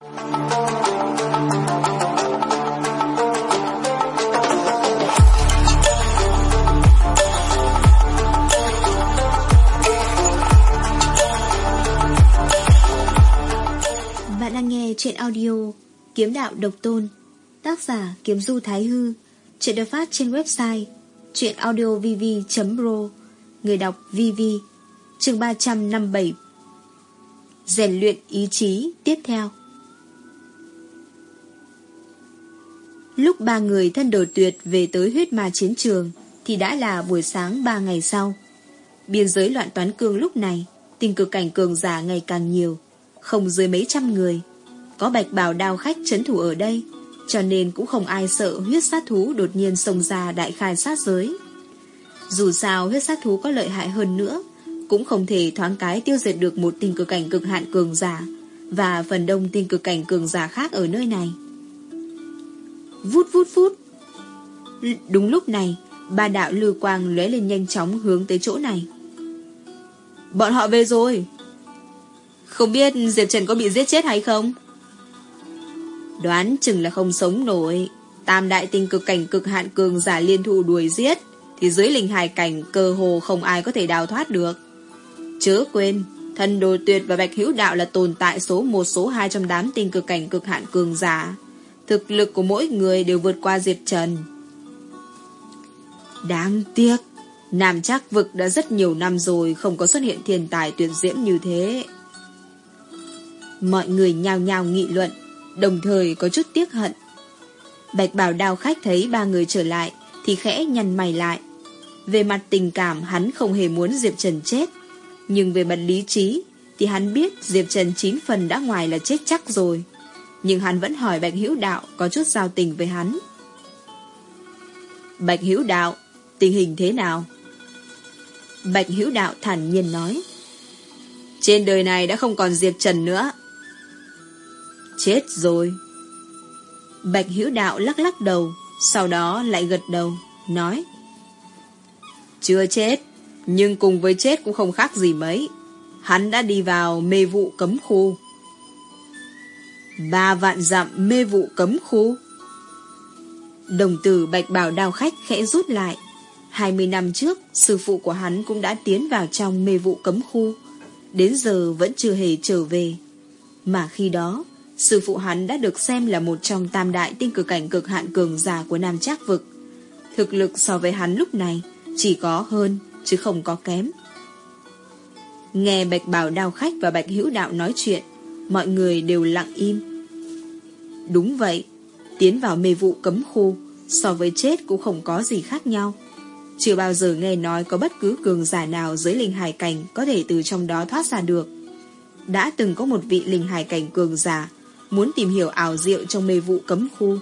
Bạn đang nghe chuyện audio Kiếm đạo độc tôn, Tác giả Kiếm Du Thái Hư, Chuyện được phát trên website Chuyện audiovv.pro Người đọc VV, chương 357 Rèn luyện ý chí tiếp theo. Lúc ba người thân đồ tuyệt về tới huyết ma chiến trường thì đã là buổi sáng ba ngày sau. Biên giới loạn toán cương lúc này, tình cực cảnh cường giả ngày càng nhiều, không dưới mấy trăm người. Có bạch bào đao khách chấn thủ ở đây, cho nên cũng không ai sợ huyết sát thú đột nhiên xông ra đại khai sát giới. Dù sao huyết sát thú có lợi hại hơn nữa, cũng không thể thoáng cái tiêu diệt được một tình cực cảnh cực hạn cường giả và phần đông tình cực cảnh cường giả khác ở nơi này. Vút vút vút. Đúng lúc này, ba đạo lưu quang lóe lên nhanh chóng hướng tới chỗ này. Bọn họ về rồi. Không biết Diệp Trần có bị giết chết hay không? Đoán chừng là không sống nổi. Tam đại tinh cực cảnh cực hạn cường giả liên thủ đuổi giết, thì dưới linh hài cảnh cơ hồ không ai có thể đào thoát được. Chớ quên, thần đồ tuyệt và bạch hữu đạo là tồn tại số một số hai trong đám tinh cực cảnh cực hạn cường giả. Thực lực của mỗi người đều vượt qua Diệp Trần. Đáng tiếc, Nam Trác Vực đã rất nhiều năm rồi không có xuất hiện thiên tài tuyệt diễm như thế. Mọi người nhao nhao nghị luận, đồng thời có chút tiếc hận. Bạch bảo đao khách thấy ba người trở lại thì khẽ nhăn mày lại. Về mặt tình cảm hắn không hề muốn Diệp Trần chết, nhưng về mặt lý trí thì hắn biết Diệp Trần chín phần đã ngoài là chết chắc rồi nhưng hắn vẫn hỏi Bạch Hữu Đạo có chút giao tình với hắn. Bạch Hữu Đạo, tình hình thế nào? Bạch Hữu Đạo thản nhiên nói. Trên đời này đã không còn Diệp Trần nữa. Chết rồi. Bạch Hữu Đạo lắc lắc đầu, sau đó lại gật đầu, nói. Chưa chết, nhưng cùng với chết cũng không khác gì mấy. Hắn đã đi vào mê vụ cấm khu. Ba vạn dặm mê vụ cấm khu. Đồng tử bạch bảo đao khách khẽ rút lại. 20 năm trước, sư phụ của hắn cũng đã tiến vào trong mê vụ cấm khu. Đến giờ vẫn chưa hề trở về. Mà khi đó, sư phụ hắn đã được xem là một trong tam đại tinh cực cảnh cực hạn cường giả của Nam Trác Vực. Thực lực so với hắn lúc này chỉ có hơn, chứ không có kém. Nghe Bạch Bảo Đao Khách và Bạch Hữu Đạo nói chuyện, mọi người đều lặng im. Đúng vậy, tiến vào mê vụ cấm khu, so với chết cũng không có gì khác nhau. Chưa bao giờ nghe nói có bất cứ cường giả nào dưới linh hải cảnh có thể từ trong đó thoát ra được. Đã từng có một vị linh hải cảnh cường giả muốn tìm hiểu ảo diệu trong mê vụ cấm khu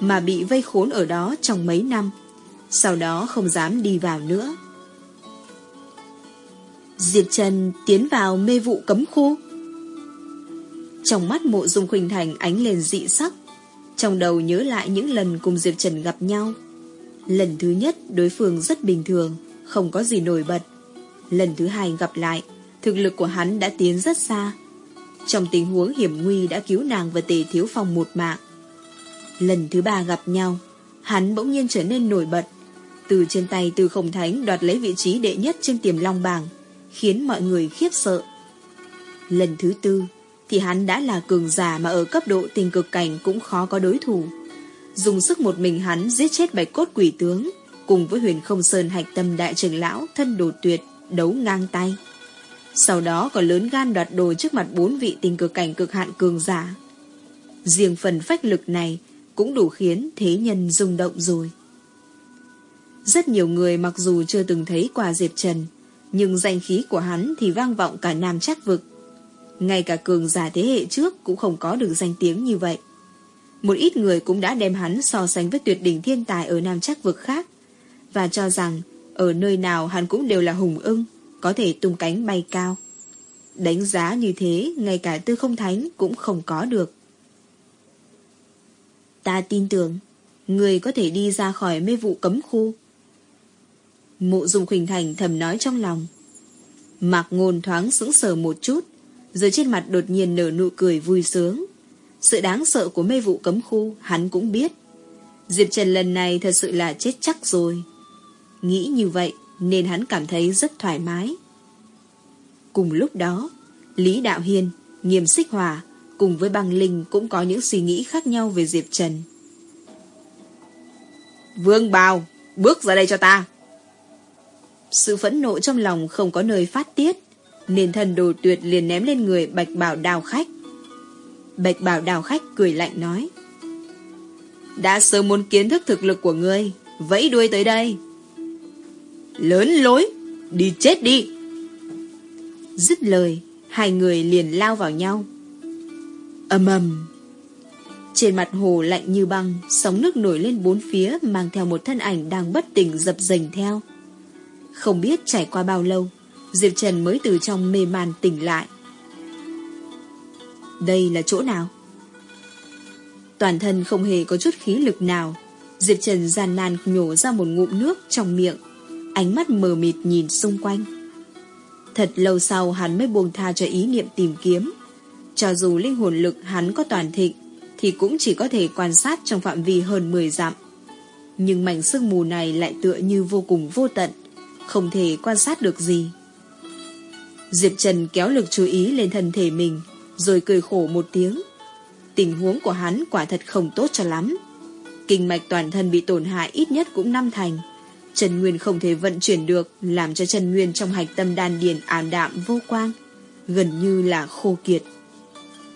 mà bị vây khốn ở đó trong mấy năm. Sau đó không dám đi vào nữa. Diệp Trần tiến vào mê vụ cấm khu. Trong mắt mộ dung khuynh thành ánh lên dị sắc. Trong đầu nhớ lại những lần cùng Diệp Trần gặp nhau. Lần thứ nhất, đối phương rất bình thường, Không có gì nổi bật. Lần thứ hai gặp lại, Thực lực của hắn đã tiến rất xa. Trong tình huống hiểm nguy đã cứu nàng và tề thiếu phong một mạng. Lần thứ ba gặp nhau, Hắn bỗng nhiên trở nên nổi bật. Từ trên tay từ khổng thánh đoạt lấy vị trí đệ nhất trên tiềm long bảng, Khiến mọi người khiếp sợ. Lần thứ tư thì hắn đã là cường giả mà ở cấp độ tình cực cảnh cũng khó có đối thủ. Dùng sức một mình hắn giết chết bạch cốt quỷ tướng, cùng với huyền không sơn hạch tâm đại trưởng lão thân đồ tuyệt, đấu ngang tay. Sau đó còn lớn gan đoạt đồ trước mặt bốn vị tình cực cảnh cực hạn cường giả. Riêng phần phách lực này cũng đủ khiến thế nhân rung động rồi. Rất nhiều người mặc dù chưa từng thấy quả Diệp Trần, nhưng danh khí của hắn thì vang vọng cả Nam Trác Vực. Ngay cả cường giả thế hệ trước cũng không có được danh tiếng như vậy. Một ít người cũng đã đem hắn so sánh với tuyệt đỉnh thiên tài ở Nam trắc vực khác, và cho rằng ở nơi nào hắn cũng đều là hùng ưng, có thể tung cánh bay cao. Đánh giá như thế, ngay cả tư không thánh cũng không có được. Ta tin tưởng, người có thể đi ra khỏi mê vụ cấm khu. Mộ dùng khuynh thành thầm nói trong lòng. Mạc ngôn thoáng sững sờ một chút, rồi trên mặt đột nhiên nở nụ cười vui sướng. sự đáng sợ của mê vụ cấm khu hắn cũng biết. Diệp Trần lần này thật sự là chết chắc rồi. Nghĩ như vậy nên hắn cảm thấy rất thoải mái. Cùng lúc đó, Lý Đạo Hiên, Nghiêm Xích Hòa cùng với băng linh cũng có những suy nghĩ khác nhau về Diệp Trần. Vương Bào, bước ra đây cho ta. Sự phẫn nộ trong lòng không có nơi phát tiết, nên thần đồ tuyệt liền ném lên người bạch bảo đào khách. Bạch bảo đào khách cười lạnh nói. Đã sớm muốn kiến thức thực lực của ngươi, vẫy đuôi tới đây. Lớn lối, đi chết đi. Dứt lời, hai người liền lao vào nhau. ầm ầm Trên mặt hồ lạnh như băng, sóng nước nổi lên bốn phía mang theo một thân ảnh đang bất tỉnh dập dềnh theo. Không biết trải qua bao lâu, Diệp Trần mới từ trong mê man tỉnh lại. Đây là chỗ nào? Toàn thân không hề có chút khí lực nào. Diệp Trần gian nan nhổ ra một ngụm nước trong miệng. Ánh mắt mờ mịt nhìn xung quanh. Thật lâu sau hắn mới buông tha cho ý niệm tìm kiếm. Cho dù linh hồn lực hắn có toàn thịnh, thì cũng chỉ có thể quan sát trong phạm vi hơn 10 dặm. Nhưng mảnh sương mù này lại tựa như vô cùng vô tận, không thể quan sát được gì. Diệp Trần kéo lực chú ý lên thân thể mình, rồi cười khổ một tiếng. Tình huống của hắn quả thật không tốt cho lắm. Kinh mạch toàn thân bị tổn hại ít nhất cũng năm thành. Trần Nguyên không thể vận chuyển được, làm cho Trần Nguyên trong hạch tâm đan điền ảm đạm vô quang, gần như là khô kiệt.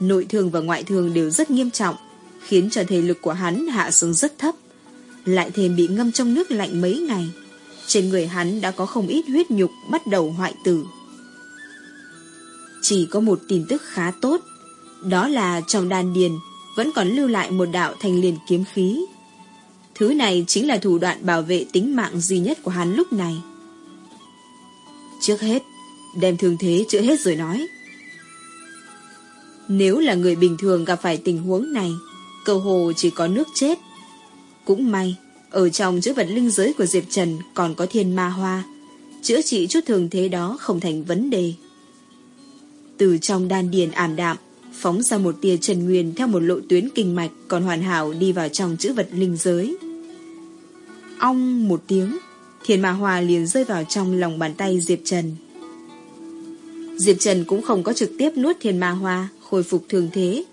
Nội thương và ngoại thương đều rất nghiêm trọng, khiến cho thể lực của hắn hạ xuống rất thấp. Lại thêm bị ngâm trong nước lạnh mấy ngày, trên người hắn đã có không ít huyết nhục bắt đầu hoại tử. Chỉ có một tin tức khá tốt, đó là trong đan điền vẫn còn lưu lại một đạo thanh liền kiếm khí. Thứ này chính là thủ đoạn bảo vệ tính mạng duy nhất của hắn lúc này. Trước hết, đem thương thế chữa hết rồi nói. Nếu là người bình thường gặp phải tình huống này, cầu hồ chỉ có nước chết. Cũng may, ở trong chữ vật linh giới của Diệp Trần còn có thiên ma hoa, chữa trị chút thường thế đó không thành vấn đề. Từ trong đan điền ảm đạm, phóng ra một tia trần nguyên theo một lộ tuyến kinh mạch còn hoàn hảo đi vào trong chữ vật linh giới. Ong một tiếng, thiên ma hoa liền rơi vào trong lòng bàn tay Diệp Trần. Diệp Trần cũng không có trực tiếp nuốt thiên ma hoa, khôi phục thường thế,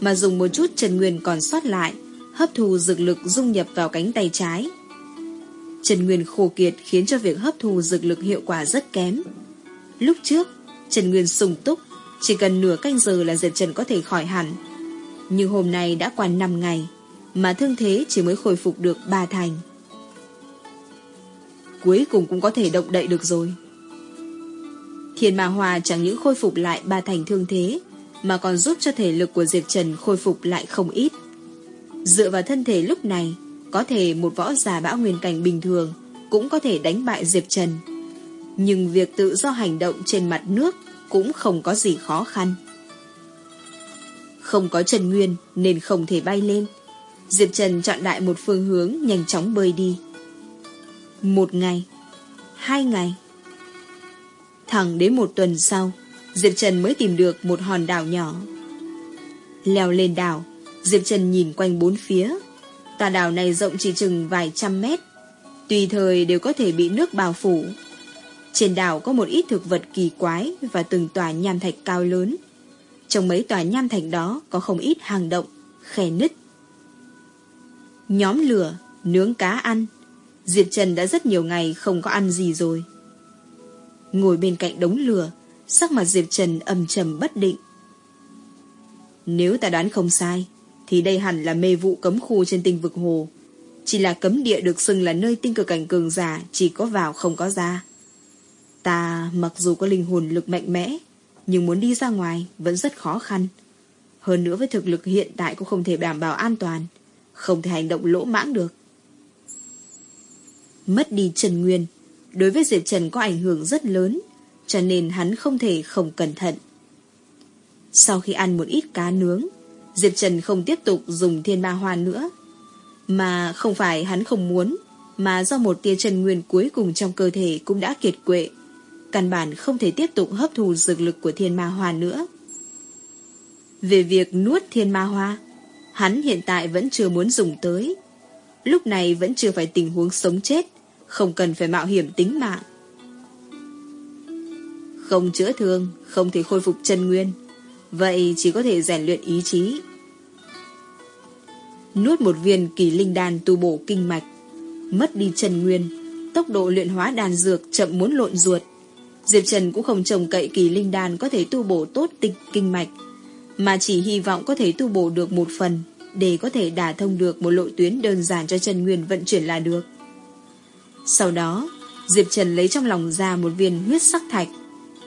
mà dùng một chút trần nguyên còn sót lại, hấp thu dược lực dung nhập vào cánh tay trái. Trần Nguyên khô kiệt khiến cho việc hấp thu dược lực hiệu quả rất kém. Lúc trước, Trần Nguyên sùng túc, chỉ cần nửa canh giờ là Diệp Trần có thể khỏi hẳn. Nhưng hôm nay đã qua 5 ngày, mà thương thế chỉ mới khôi phục được 3 thành. Cuối cùng cũng có thể động đậy được rồi. Thiên Ma Hòa chẳng những khôi phục lại ba thành thương thế, mà còn giúp cho thể lực của Diệp Trần khôi phục lại không ít. Dựa vào thân thể lúc này, có thể một võ giả bão nguyên cảnh bình thường cũng có thể đánh bại Diệp Trần. Nhưng việc tự do hành động trên mặt nước cũng không có gì khó khăn. Không có Trần Nguyên nên không thể bay lên. Diệp Trần chọn đại một phương hướng nhanh chóng bơi đi. Một ngày, hai ngày. Thẳng đến một tuần sau, Diệp Trần mới tìm được một hòn đảo nhỏ. Leo lên đảo, Diệp Trần nhìn quanh bốn phía. Tòa đảo này rộng chỉ chừng vài trăm mét, tùy thời đều có thể bị nước bao phủ. Trên đảo có một ít thực vật kỳ quái và từng tòa nham thạch cao lớn. Trong mấy tòa nham thạch đó có không ít hang động, khe nứt. Nhóm lửa, nướng cá ăn. Diệp Trần đã rất nhiều ngày không có ăn gì rồi. Ngồi bên cạnh đống lửa, sắc mặt Diệp Trần âm trầm bất định. Nếu ta đoán không sai, thì đây hẳn là mê vụ cấm khu trên tinh vực hồ. Chỉ là cấm địa được xưng là nơi tinh cực cảnh cường giả chỉ có vào không có ra. Ta mặc dù có linh hồn lực mạnh mẽ, nhưng muốn đi ra ngoài vẫn rất khó khăn. Hơn nữa với thực lực hiện tại cũng không thể đảm bảo an toàn, không thể hành động lỗ mãng được. Mất đi Trần Nguyên, đối với Diệp Trần có ảnh hưởng rất lớn, cho nên hắn không thể không cẩn thận. Sau khi ăn một ít cá nướng, Diệp Trần không tiếp tục dùng thiên ma hoa nữa. Mà không phải hắn không muốn, mà do một tia trần nguyên cuối cùng trong cơ thể cũng đã kiệt quệ. Căn bản không thể tiếp tục hấp thụ dược lực của thiên ma hoa nữa. Về việc nuốt thiên ma hoa, Hắn hiện tại vẫn chưa muốn dùng tới. Lúc này vẫn chưa phải tình huống sống chết, không cần phải mạo hiểm tính mạng. Không chữa thương, không thể khôi phục chân nguyên. Vậy chỉ có thể rèn luyện ý chí. Nuốt một viên kỳ linh đan tu bổ kinh mạch, mất đi chân nguyên, tốc độ luyện hóa đan dược chậm muốn lộn ruột. Diệp Trần cũng không trông cậy kỳ linh đan có thể tu bổ tốt tịch kinh mạch, mà chỉ hy vọng có thể tu bổ được một phần để có thể đả thông được một lộ tuyến đơn giản cho Trần Nguyên vận chuyển là được. Sau đó, Diệp Trần lấy trong lòng ra một viên huyết sắc thạch,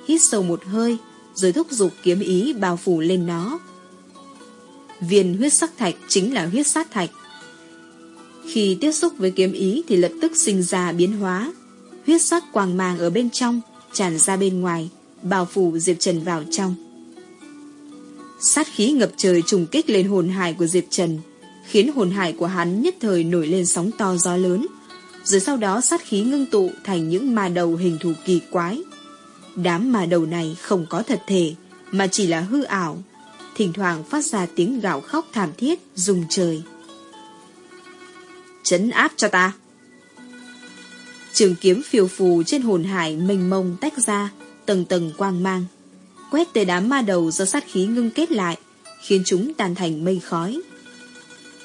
hít sâu một hơi, rồi thúc giục kiếm ý bao phủ lên nó. Viên huyết sắc thạch chính là huyết sát thạch. Khi tiếp xúc với kiếm ý thì lập tức sinh ra biến hóa. Huyết sắc quang màng ở bên trong, tràn ra bên ngoài, bao phủ Diệp Trần vào trong. Sát khí ngập trời trùng kích lên hồn hải của Diệp Trần, khiến hồn hải của hắn nhất thời nổi lên sóng to gió lớn, rồi sau đó sát khí ngưng tụ thành những ma đầu hình thù kỳ quái. Đám ma đầu này không có thật thể, mà chỉ là hư ảo, thỉnh thoảng phát ra tiếng gạo khóc thảm thiết, rung trời. Chấn áp cho ta! Trường kiếm phiêu phù trên hồn hải mênh mông tách ra, tầng tầng quang mang quét tới đám ma đầu do sát khí ngưng kết lại, khiến chúng tan thành mây khói.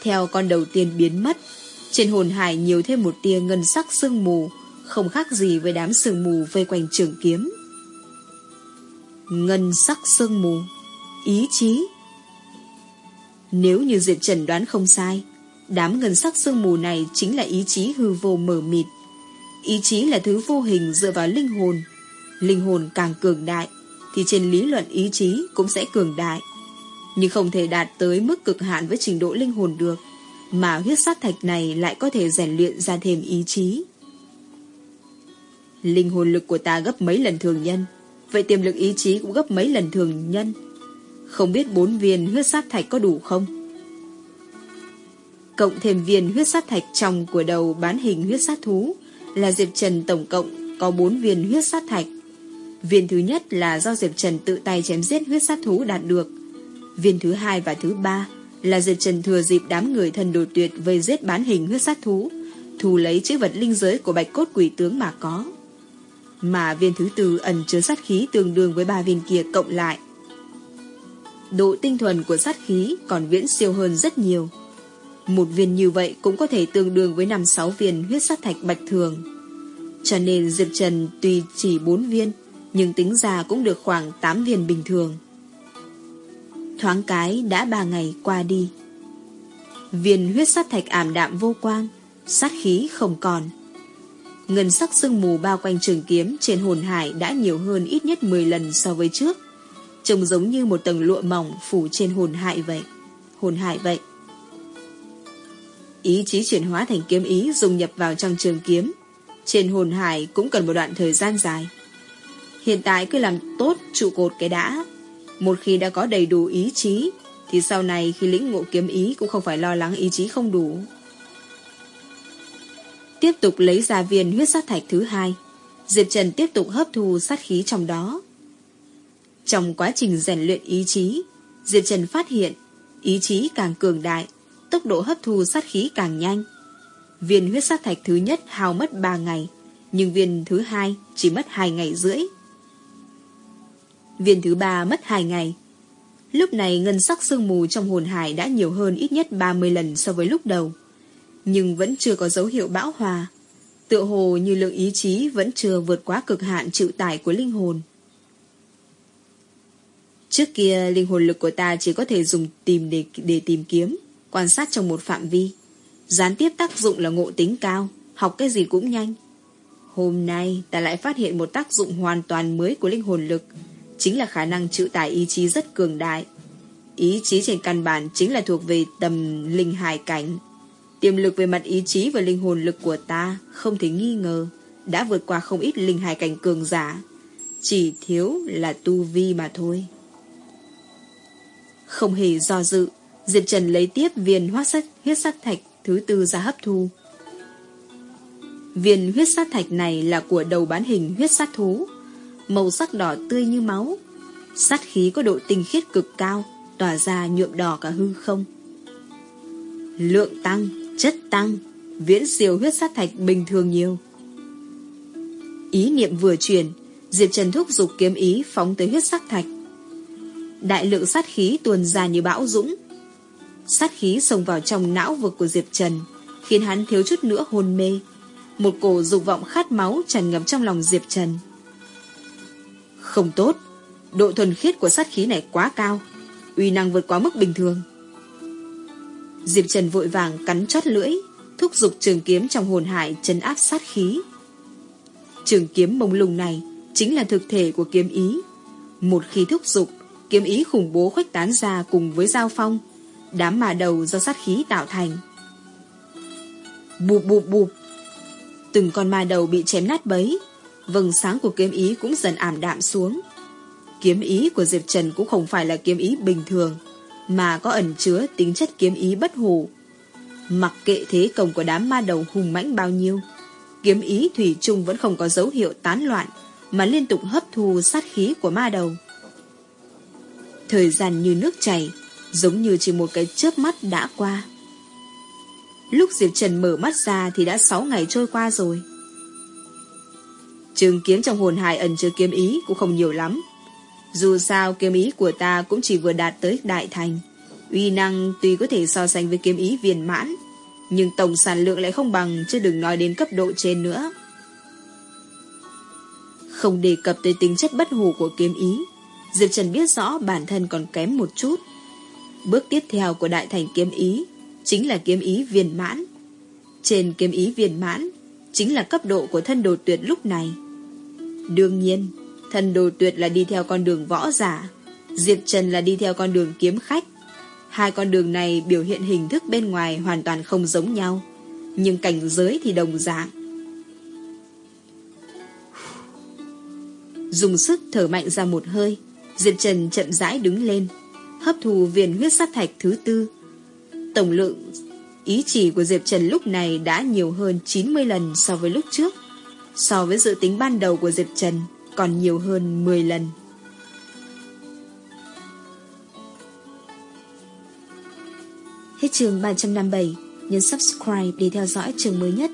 Theo con đầu tiên biến mất, trên hồn hải nhiều thêm một tia ngân sắc sương mù, không khác gì với đám sương mù vây quanh trường kiếm. Ngân sắc sương mù, ý chí. Nếu như Diệp Trần đoán không sai, đám ngân sắc sương mù này chính là ý chí hư vô mở mịt. Ý chí là thứ vô hình dựa vào linh hồn. Linh hồn càng cường đại, thì trên lý luận ý chí cũng sẽ cường đại. Nhưng không thể đạt tới mức cực hạn với trình độ linh hồn được, mà huyết sát thạch này lại có thể rèn luyện ra thêm ý chí. Linh hồn lực của ta gấp mấy lần thường nhân, vậy tiềm lực ý chí cũng gấp mấy lần thường nhân. Không biết bốn viên huyết sát thạch có đủ không? Cộng thêm viên huyết sát thạch trong của đầu bán hình huyết sát thú là Diệp Trần tổng cộng có bốn viên huyết sát thạch Viên thứ nhất là do Diệp Trần tự tay chém giết huyết sát thú đạt được. Viên thứ hai và thứ ba là Diệp Trần thừa dịp đám người thần đồ tuyệt vây giết bán hình huyết sát thú, thu lấy chữ vật linh giới của bạch cốt quỷ tướng mà có. Mà viên thứ tư ẩn chứa sát khí tương đương với ba viên kia cộng lại. Độ tinh thuần của sát khí còn viễn siêu hơn rất nhiều. Một viên như vậy cũng có thể tương đương với 5-6 viên huyết sát thạch bạch thường. Cho nên Diệp Trần tuy chỉ 4 viên, nhưng tính ra cũng được khoảng 8 viên bình thường. Thoáng cái đã 3 ngày qua đi. Viên huyết sát thạch ảm đạm vô quang, sát khí không còn. Ngân sắc sương mù bao quanh trường kiếm trên hồn hải đã nhiều hơn ít nhất 10 lần so với trước. Trông giống như một tầng lụa mỏng phủ trên hồn hải vậy. Hồn hải vậy. Ý chí chuyển hóa thành kiếm ý dùng nhập vào trong trường kiếm. Trên hồn hải cũng cần một đoạn thời gian dài. Hiện tại cứ làm tốt trụ cột cái đã. Một khi đã có đầy đủ ý chí, thì sau này khi lĩnh ngộ kiếm ý cũng không phải lo lắng ý chí không đủ. Tiếp tục lấy ra viên huyết sát thạch thứ hai, Diệp Trần tiếp tục hấp thu sát khí trong đó. Trong quá trình rèn luyện ý chí, Diệp Trần phát hiện ý chí càng cường đại, tốc độ hấp thu sát khí càng nhanh. Viên huyết sát thạch thứ nhất hao mất 3 ngày, nhưng viên thứ hai chỉ mất 2 ngày rưỡi. Viên thứ ba mất 2 ngày. Lúc này ngân sắc sương mù trong hồn hải đã nhiều hơn ít nhất 30 lần so với lúc đầu. Nhưng vẫn chưa có dấu hiệu bão hòa. Tựa hồ như lượng ý chí vẫn chưa vượt quá cực hạn chịu tải của linh hồn. Trước kia linh hồn lực của ta chỉ có thể dùng tìm để, để tìm kiếm, quan sát trong một phạm vi. Gián tiếp tác dụng là ngộ tính cao, học cái gì cũng nhanh. Hôm nay ta lại phát hiện một tác dụng hoàn toàn mới của linh hồn lực, chính là khả năng chịu tải ý chí rất cường đại. Ý chí trên căn bản chính là thuộc về tầm linh hài cảnh. Tiềm lực về mặt ý chí và linh hồn lực của ta không thể nghi ngờ đã vượt qua không ít linh hài cảnh cường giả. Chỉ thiếu là tu vi mà thôi. Không hề do dự, Diệp Trần lấy tiếp viên hóa sắc, huyết sắc thạch thứ tư ra hấp thu. Viên huyết sắc thạch này là của đầu bán hình huyết sắc thú, màu sắc đỏ tươi như máu. Sát khí có độ tinh khiết cực cao, tỏa ra nhuộm đỏ cả hư không. Lượng tăng, chất tăng, viễn siêu huyết sát thạch bình thường nhiều. Ý niệm vừa chuyển, Diệp Trần thúc giục kiếm ý phóng tới huyết sắc thạch. Đại lượng sát khí tuôn ra như bão dũng. Sát khí xông vào trong não vực của Diệp Trần, khiến hắn thiếu chút nữa hôn mê. Một cổ dục vọng khát máu tràn ngập trong lòng Diệp Trần. Không tốt, độ thuần khiết của sát khí này quá cao, uy năng vượt quá mức bình thường. Diệp Trần vội vàng cắn chót lưỡi, thúc giục trường kiếm trong hồn hải chấn áp sát khí. Trường kiếm mông lung này chính là thực thể của kiếm ý. Một khi thúc giục, kiếm ý khủng bố khuếch tán ra cùng với giao phong, đám mà đầu do sát khí tạo thành. Bụp bụp bụp. Từng con ma đầu bị chém nát bấy, vầng sáng của kiếm ý cũng dần ảm đạm xuống. Kiếm ý của Diệp Trần cũng không phải là kiếm ý bình thường, mà có ẩn chứa tính chất kiếm ý bất hủ. Mặc kệ thế công của đám ma đầu hùng mãnh bao nhiêu, kiếm ý thủy chung vẫn không có dấu hiệu tán loạn, mà liên tục hấp thu sát khí của ma đầu. Thời gian như nước chảy, giống như chỉ một cái chớp mắt đã qua. Lúc Diệp Trần mở mắt ra thì đã 6 ngày trôi qua rồi. Trường kiếm trong hồn hài ẩn chứa kiếm ý cũng không nhiều lắm. Dù sao kiếm ý của ta cũng chỉ vừa đạt tới đại thành. Uy năng tuy có thể so sánh với kiếm ý viên mãn, nhưng tổng sản lượng lại không bằng chứ đừng nói đến cấp độ trên nữa. Không đề cập tới tính chất bất hủ của kiếm ý, Diệp Trần biết rõ bản thân còn kém một chút. Bước tiếp theo của đại thành kiếm ý chính là kiếm ý viên mãn. Trên kiếm ý viên mãn chính là cấp độ của thân đồ tuyệt lúc này. Đương nhiên, thân đồ tuyệt là đi theo con đường võ giả, Diệp Trần là đi theo con đường kiếm khách. Hai con đường này biểu hiện hình thức bên ngoài hoàn toàn không giống nhau, nhưng cảnh giới thì đồng dạng. Dùng sức thở mạnh ra một hơi, Diệp Trần chậm rãi đứng lên, hấp thù viên huyết sát thạch thứ tư. Tổng lượng ý chỉ của Diệp Trần lúc này đã nhiều hơn 90 lần so với lúc trước. So với dự tính ban đầu của Diệp Trần, còn nhiều hơn 10 lần. Hết trường 357, nhấn subscribe để theo dõi trường mới nhất.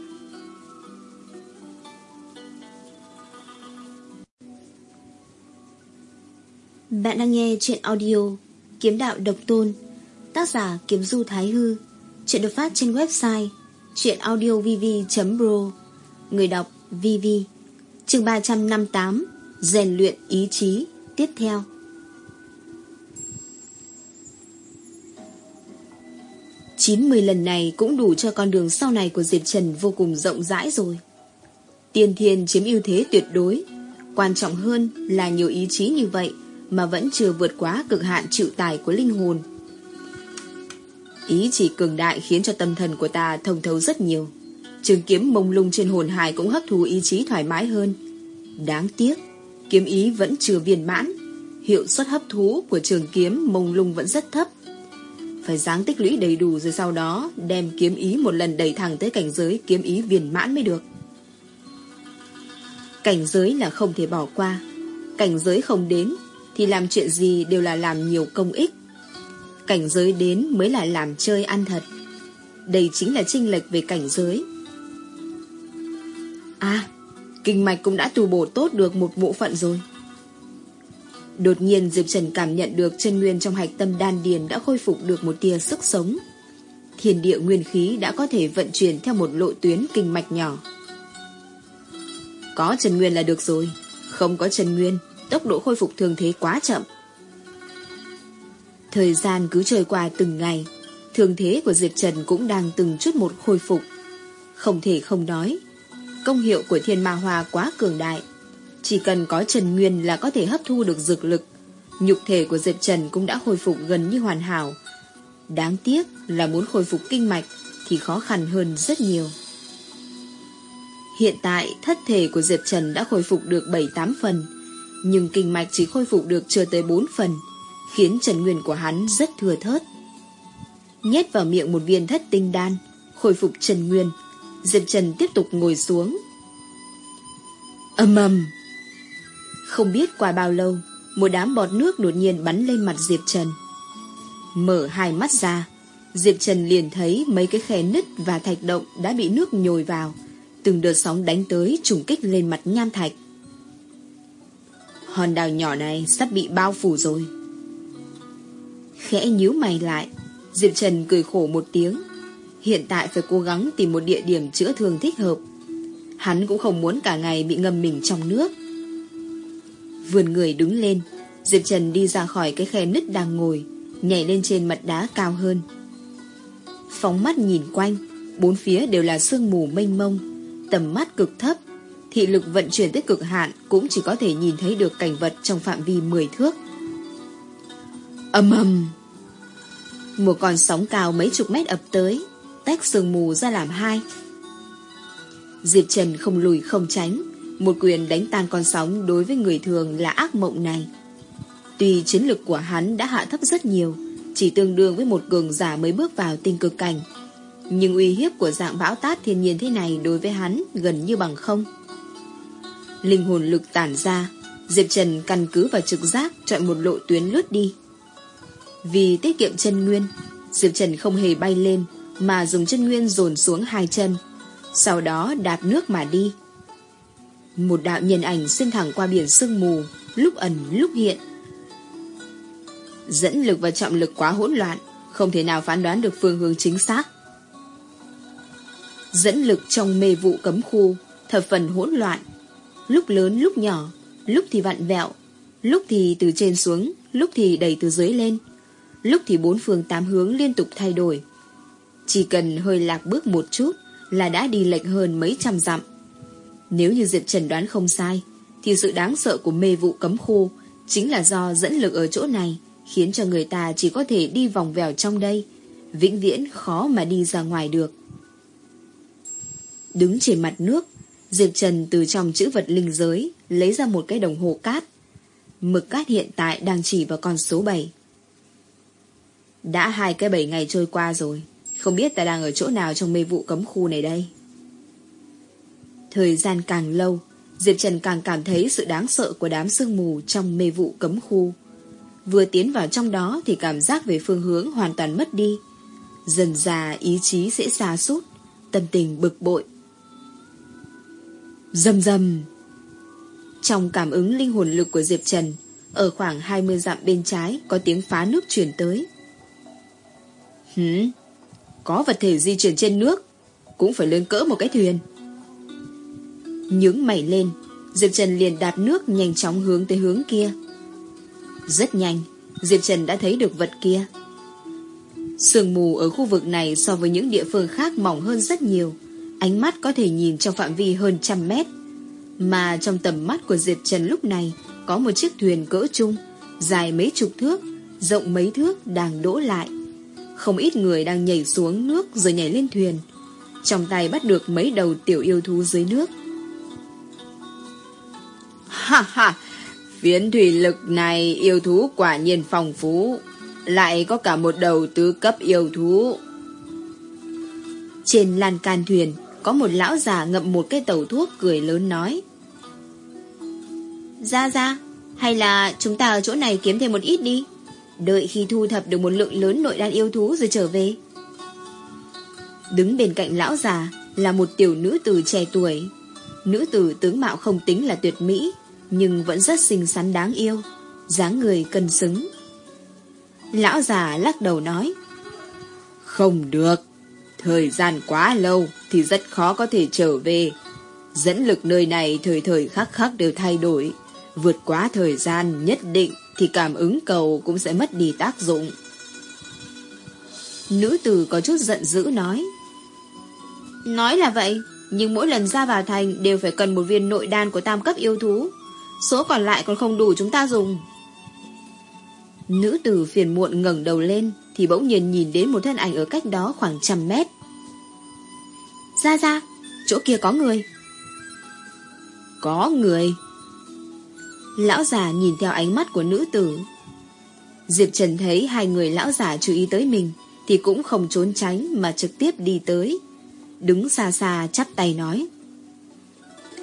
Bạn đang nghe chuyện audio Kiếm đạo độc tôn, Tác giả Kiếm Du Thái Hư. Chuyện được phát trên website chuyenaudiovv.pro Người đọc VV Chương 358 rèn luyện ý chí. Tiếp theo. 90 lần này cũng đủ cho con đường sau này của Diệp Trần vô cùng rộng rãi rồi. Tiên thiên chiếm ưu thế tuyệt đối. Quan trọng hơn là nhiều ý chí như vậy mà vẫn chưa vượt quá cực hạn chịu tải của linh hồn. Ý chỉ cường đại khiến cho tâm thần của ta thông thấu rất nhiều. Trường kiếm mông lung trên hồn hài cũng hấp thu ý chí thoải mái hơn. Đáng tiếc, kiếm ý vẫn chưa viên mãn. Hiệu suất hấp thú của trường kiếm mông lung vẫn rất thấp. Phải dáng tích lũy đầy đủ rồi sau đó đem kiếm ý một lần đẩy thẳng tới cảnh giới kiếm ý viên mãn mới được. Cảnh giới là không thể bỏ qua. Cảnh giới không đến thì làm chuyện gì đều là làm nhiều công ích. Cảnh giới đến mới là làm chơi ăn thật. Đây chính là chênh lệch về cảnh giới. À, kinh mạch cũng đã tu bổ tốt được một bộ phận rồi. Đột nhiên Diệp Trần cảm nhận được chân nguyên trong hạch tâm đan điền đã khôi phục được một tia sức sống. Thiên địa nguyên khí đã có thể vận chuyển theo một lộ tuyến kinh mạch nhỏ. Có chân nguyên là được rồi, không có chân nguyên tốc độ khôi phục thường thế quá chậm. Thời gian cứ trôi qua từng ngày, thường thế của Diệp Trần cũng đang từng chút một khôi phục. Không thể không nói, công hiệu của thiên ma hoa quá cường đại. Chỉ cần có Trần Nguyên là có thể hấp thu được dược lực. Nhục thể của Diệp Trần cũng đã khôi phục gần như hoàn hảo. Đáng tiếc là muốn khôi phục kinh mạch thì khó khăn hơn rất nhiều. Hiện tại thất thể của Diệp Trần đã khôi phục được 7-8 phần, nhưng kinh mạch chỉ khôi phục được chưa tới 4 phần, khiến trần nguyên của hắn rất thừa thớt. Nhét vào miệng một viên thất tinh đan, khôi phục trần nguyên, Diệp Trần tiếp tục ngồi xuống. Âm ầm! Không biết qua bao lâu, một đám bọt nước đột nhiên bắn lên mặt Diệp Trần. Mở hai mắt ra, Diệp Trần liền thấy mấy cái khe nứt và thạch động đã bị nước nhồi vào, từng đợt sóng đánh tới trùng kích lên mặt nham thạch. Hòn đảo nhỏ này sắp bị bao phủ rồi. Khẽ nhíu mày lại, Diệp Trần cười khổ một tiếng. Hiện tại phải cố gắng tìm một địa điểm chữa thương thích hợp. Hắn cũng không muốn cả ngày bị ngâm mình trong nước. Vườn người đứng lên, Diệp Trần đi ra khỏi cái khe nứt đang ngồi, nhảy lên trên mặt đá cao hơn. Phóng mắt nhìn quanh, bốn phía đều là sương mù mênh mông, tầm mắt cực thấp, thị lực vận chuyển tới cực hạn cũng chỉ có thể nhìn thấy được cảnh vật trong phạm vi 10 thước. Âm ầm Một con sóng cao mấy chục mét ập tới, tách sương mù ra làm hai. Diệp Trần không lùi không tránh, một quyền đánh tan con sóng đối với người thường là ác mộng này. Tuy chiến lực của hắn đã hạ thấp rất nhiều, chỉ tương đương với một cường giả mới bước vào tinh cực cảnh. Nhưng uy hiếp của dạng bão tát thiên nhiên thế này đối với hắn gần như bằng không. Linh hồn lực tản ra, Diệp Trần căn cứ vào trực giác chọn một lộ tuyến lướt đi. Vì tiết kiệm chân nguyên, Diệp Trần không hề bay lên, mà dùng chân nguyên dồn xuống hai chân, sau đó đạp nước mà đi. Một đạo nhân ảnh xuyên thẳng qua biển sương mù, lúc ẩn lúc hiện. Dẫn lực và trọng lực quá hỗn loạn, không thể nào phán đoán được phương hướng chính xác. Dẫn lực trong mê vụ cấm khu, thập phần hỗn loạn, lúc lớn lúc nhỏ, lúc thì vặn vẹo, lúc thì từ trên xuống, lúc thì đẩy từ dưới lên, lúc thì bốn phương tám hướng liên tục thay đổi. Chỉ cần hơi lạc bước một chút là đã đi lệch hơn mấy trăm dặm. Nếu như Diệp Trần đoán không sai, thì sự đáng sợ của mê vụ cấm khô chính là do dẫn lực ở chỗ này khiến cho người ta chỉ có thể đi vòng vèo trong đây, vĩnh viễn khó mà đi ra ngoài được. Đứng trên mặt nước, Diệp Trần từ trong chữ vật linh giới lấy ra một cái đồng hồ cát. Mực cát hiện tại đang chỉ vào con số 7. Đã hai cái bảy ngày trôi qua rồi, không biết ta đang ở chỗ nào trong mê vụ cấm khu này đây. Thời gian càng lâu, Diệp Trần càng cảm thấy sự đáng sợ của đám sương mù trong mê vụ cấm khu. Vừa tiến vào trong đó thì cảm giác về phương hướng hoàn toàn mất đi. Dần già ý chí sẽ xa sút tâm tình bực bội. Dầm dầm. Trong cảm ứng linh hồn lực của Diệp Trần, ở khoảng 20 dặm bên trái có tiếng phá nước chuyển tới. Hứ, có vật thể di chuyển trên nước, cũng phải lên cỡ một cái thuyền. Nhướng mày lên, Diệp Trần liền đạp nước nhanh chóng hướng tới hướng kia. Rất nhanh, Diệp Trần đã thấy được vật kia. Sương mù ở khu vực này so với những địa phương khác mỏng hơn rất nhiều, ánh mắt có thể nhìn trong phạm vi hơn trăm mét. Mà trong tầm mắt của Diệp Trần lúc này có một chiếc thuyền cỡ chung, dài mấy chục thước, rộng mấy thước đang đỗ lại. Không ít người đang nhảy xuống nước rồi nhảy lên thuyền. Trong tay bắt được mấy đầu tiểu yêu thú dưới nước. Ha ha! Phiến thủy lực này yêu thú quả nhiên phong phú. Lại có cả một đầu tứ cấp yêu thú. Trên lan can thuyền có một lão già ngậm một cái tàu thuốc cười lớn nói. Ra ra, hay là chúng ta ở chỗ này kiếm thêm một ít đi. Đợi khi thu thập được một lượng lớn nội đan yêu thú rồi trở về. Đứng bên cạnh lão già là một tiểu nữ tử trẻ tuổi. Nữ tử tướng mạo không tính là tuyệt mỹ, nhưng vẫn rất xinh xắn đáng yêu, dáng người cân xứng. Lão già lắc đầu nói, Không được, thời gian quá lâu thì rất khó có thể trở về. Dẫn lực nơi này thời thời khắc khắc đều thay đổi, vượt quá thời gian nhất định thì cảm ứng cầu cũng sẽ mất đi tác dụng. Nữ tử có chút giận dữ nói, Nói là vậy, nhưng mỗi lần ra vào thành đều phải cần một viên nội đan của tam cấp yêu thú. Số còn lại còn không đủ chúng ta dùng. Nữ tử phiền muộn ngẩng đầu lên thì bỗng nhiên nhìn đến một thân ảnh ở cách đó khoảng trăm mét. Ra ra, chỗ kia có người. Có người. Lão già nhìn theo ánh mắt của nữ tử. Diệp Trần thấy hai người lão già chú ý tới mình thì cũng không trốn tránh mà trực tiếp đi tới. Đứng xa xa chắp tay nói.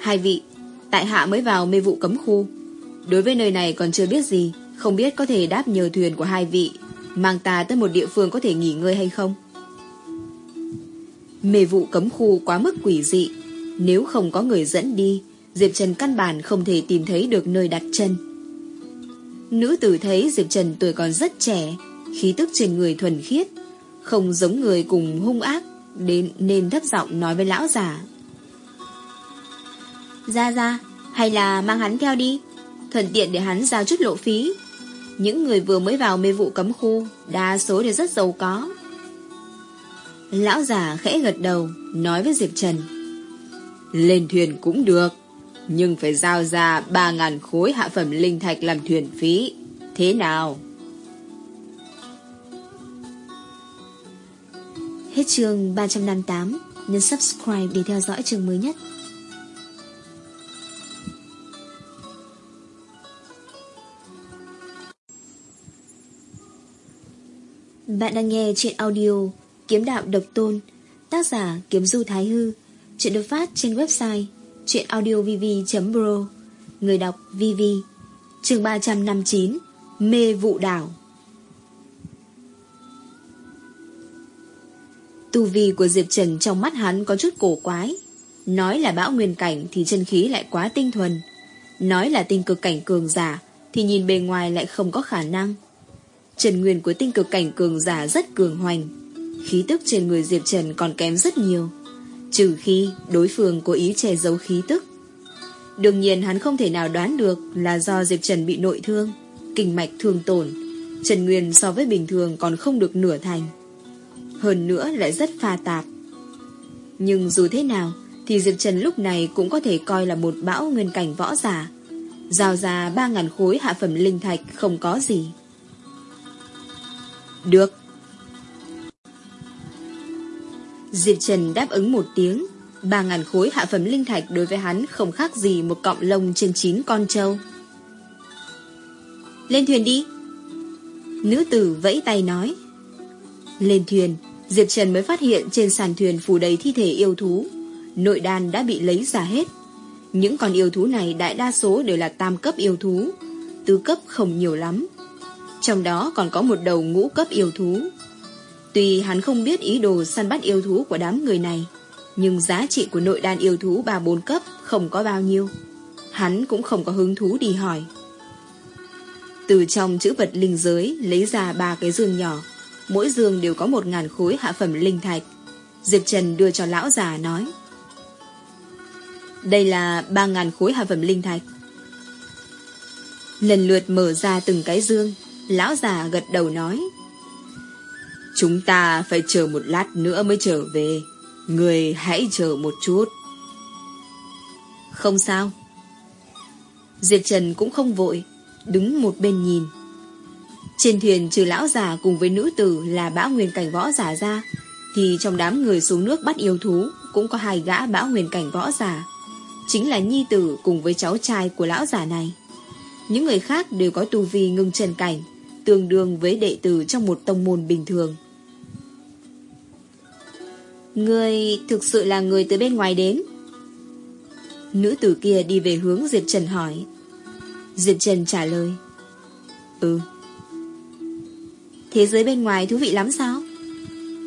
Hai vị, tại hạ mới vào mê vụ cấm khu. Đối với nơi này còn chưa biết gì, không biết có thể đáp nhờ thuyền của hai vị, Mang ta tới một địa phương có thể nghỉ ngơi hay không? Mê vụ cấm khu quá mức quỷ dị. Nếu không có người dẫn đi, Diệp Trần căn bản không thể tìm thấy được nơi đặt chân. Nữ tử thấy Diệp Trần tuổi còn rất trẻ, khí tức trên người thuần khiết, không giống người cùng hung ác, đến nên thấp giọng nói với lão già. Ra ra, hay là mang hắn theo đi, thuận tiện để hắn giao chút lộ phí. Những người vừa mới vào mê vụ cấm khu, đa số đều rất giàu có. Lão già khẽ gật đầu, nói với Diệp Trần. Lên thuyền cũng được, nhưng phải giao ra 3.000 khối hạ phẩm linh thạch làm thuyền phí. Thế nào? Hết chương 358, nhấn subscribe để theo dõi chương mới nhất. Bạn đang nghe chuyện audio Kiếm đạo độc tôn, Tác giả Kiếm Du Thái Hư, Chuyện được phát trên website chuyenaudiovv.pro Người đọc VV, chương 359 Mê vụ đảo. Tu vi của Diệp Trần trong mắt hắn có chút cổ quái. Nói là bão nguyên cảnh Thì chân khí lại quá tinh thuần. Nói là tinh cực cảnh cường giả Thì nhìn bề ngoài lại không có khả năng. Trần nguyên của tinh cực cảnh cường giả rất cường hoành. Khí tức trên người Diệp Trần còn kém rất nhiều, Trừ khi đối phương cố ý che giấu khí tức. Đương nhiên hắn không thể nào đoán được Là do Diệp Trần bị nội thương, Kinh mạch thương tổn, Trần Nguyên so với bình thường còn không được nửa thành. Hơn nữa lại rất pha tạp. Nhưng dù thế nào, Thì Diệp Trần lúc này cũng có thể coi là một bão nguyên cảnh võ giả. Giao ra 3.000 khối hạ phẩm linh thạch không có gì. Được Diệp Trần đáp ứng một tiếng Ba ngàn khối hạ phẩm linh thạch đối với hắn không khác gì một cọng lông trên chín con trâu. Lên thuyền đi. Nữ tử vẫy tay nói. Lên thuyền, Diệp Trần mới phát hiện trên sàn thuyền phủ đầy thi thể yêu thú. Nội đàn đã bị lấy ra hết. Những con yêu thú này đại đa số đều là tam cấp yêu thú. Tứ cấp không nhiều lắm. Trong đó còn có một đầu ngũ cấp yêu thú. Tuy hắn không biết ý đồ săn bắt yêu thú của đám người này, nhưng giá trị của nội đan yêu thú 3-4 cấp không có bao nhiêu. Hắn cũng không có hứng thú đi hỏi. Từ trong chữ vật linh giới lấy ra ba cái giường nhỏ, mỗi giường đều có một ngàn khối hạ phẩm linh thạch. Diệp Trần đưa cho lão già nói. Đây là ba ngàn khối hạ phẩm linh thạch. Lần lượt mở ra từng cái dương, lão già gật đầu nói. Chúng ta phải chờ một lát nữa mới trở về. Người hãy chờ một chút. Không sao. Diệp Trần cũng không vội, đứng một bên nhìn. Trên thuyền trừ lão già cùng với nữ tử là bão nguyên cảnh võ giả ra, thì trong đám người xuống nước bắt yêu thú cũng có hai gã bão nguyên cảnh võ giả. Chính là nhi tử cùng với cháu trai của lão già này. Những người khác đều có tu vi ngưng trần cảnh, tương đương với đệ tử trong một tông môn bình thường. Người thực sự là người từ bên ngoài đến? Nữ tử kia đi về hướng Diệp Trần hỏi. Diệp Trần trả lời. Ừ. Thế giới bên ngoài thú vị lắm sao?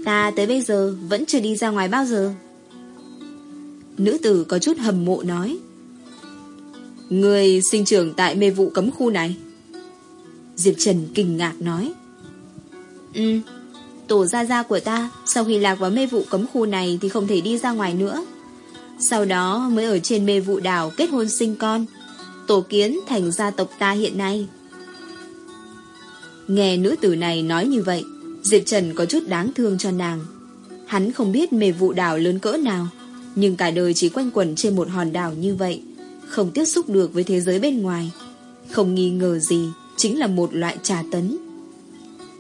Ta tới bây giờ Vẫn chưa đi ra ngoài bao giờ. Nữ tử có chút hầm mộ nói. Người sinh trưởng tại mê vụ cấm khu này. Diệp Trần kinh ngạc nói. Ừ Tổ gia gia của ta, Sau khi lạc vào mê vụ cấm khu này Thì không thể đi ra ngoài nữa. Sau đó mới ở trên mê vụ đảo Kết hôn sinh con, Tổ kiến thành gia tộc ta hiện nay. Nghe nữ tử này nói như vậy, Diệp Trần có chút đáng thương cho nàng. Hắn không biết mê vụ đảo lớn cỡ nào, Nhưng cả đời chỉ quanh quẩn trên một hòn đảo như vậy, Không tiếp xúc được với thế giới bên ngoài, Không nghi ngờ gì. Chính là một loại trà tấn.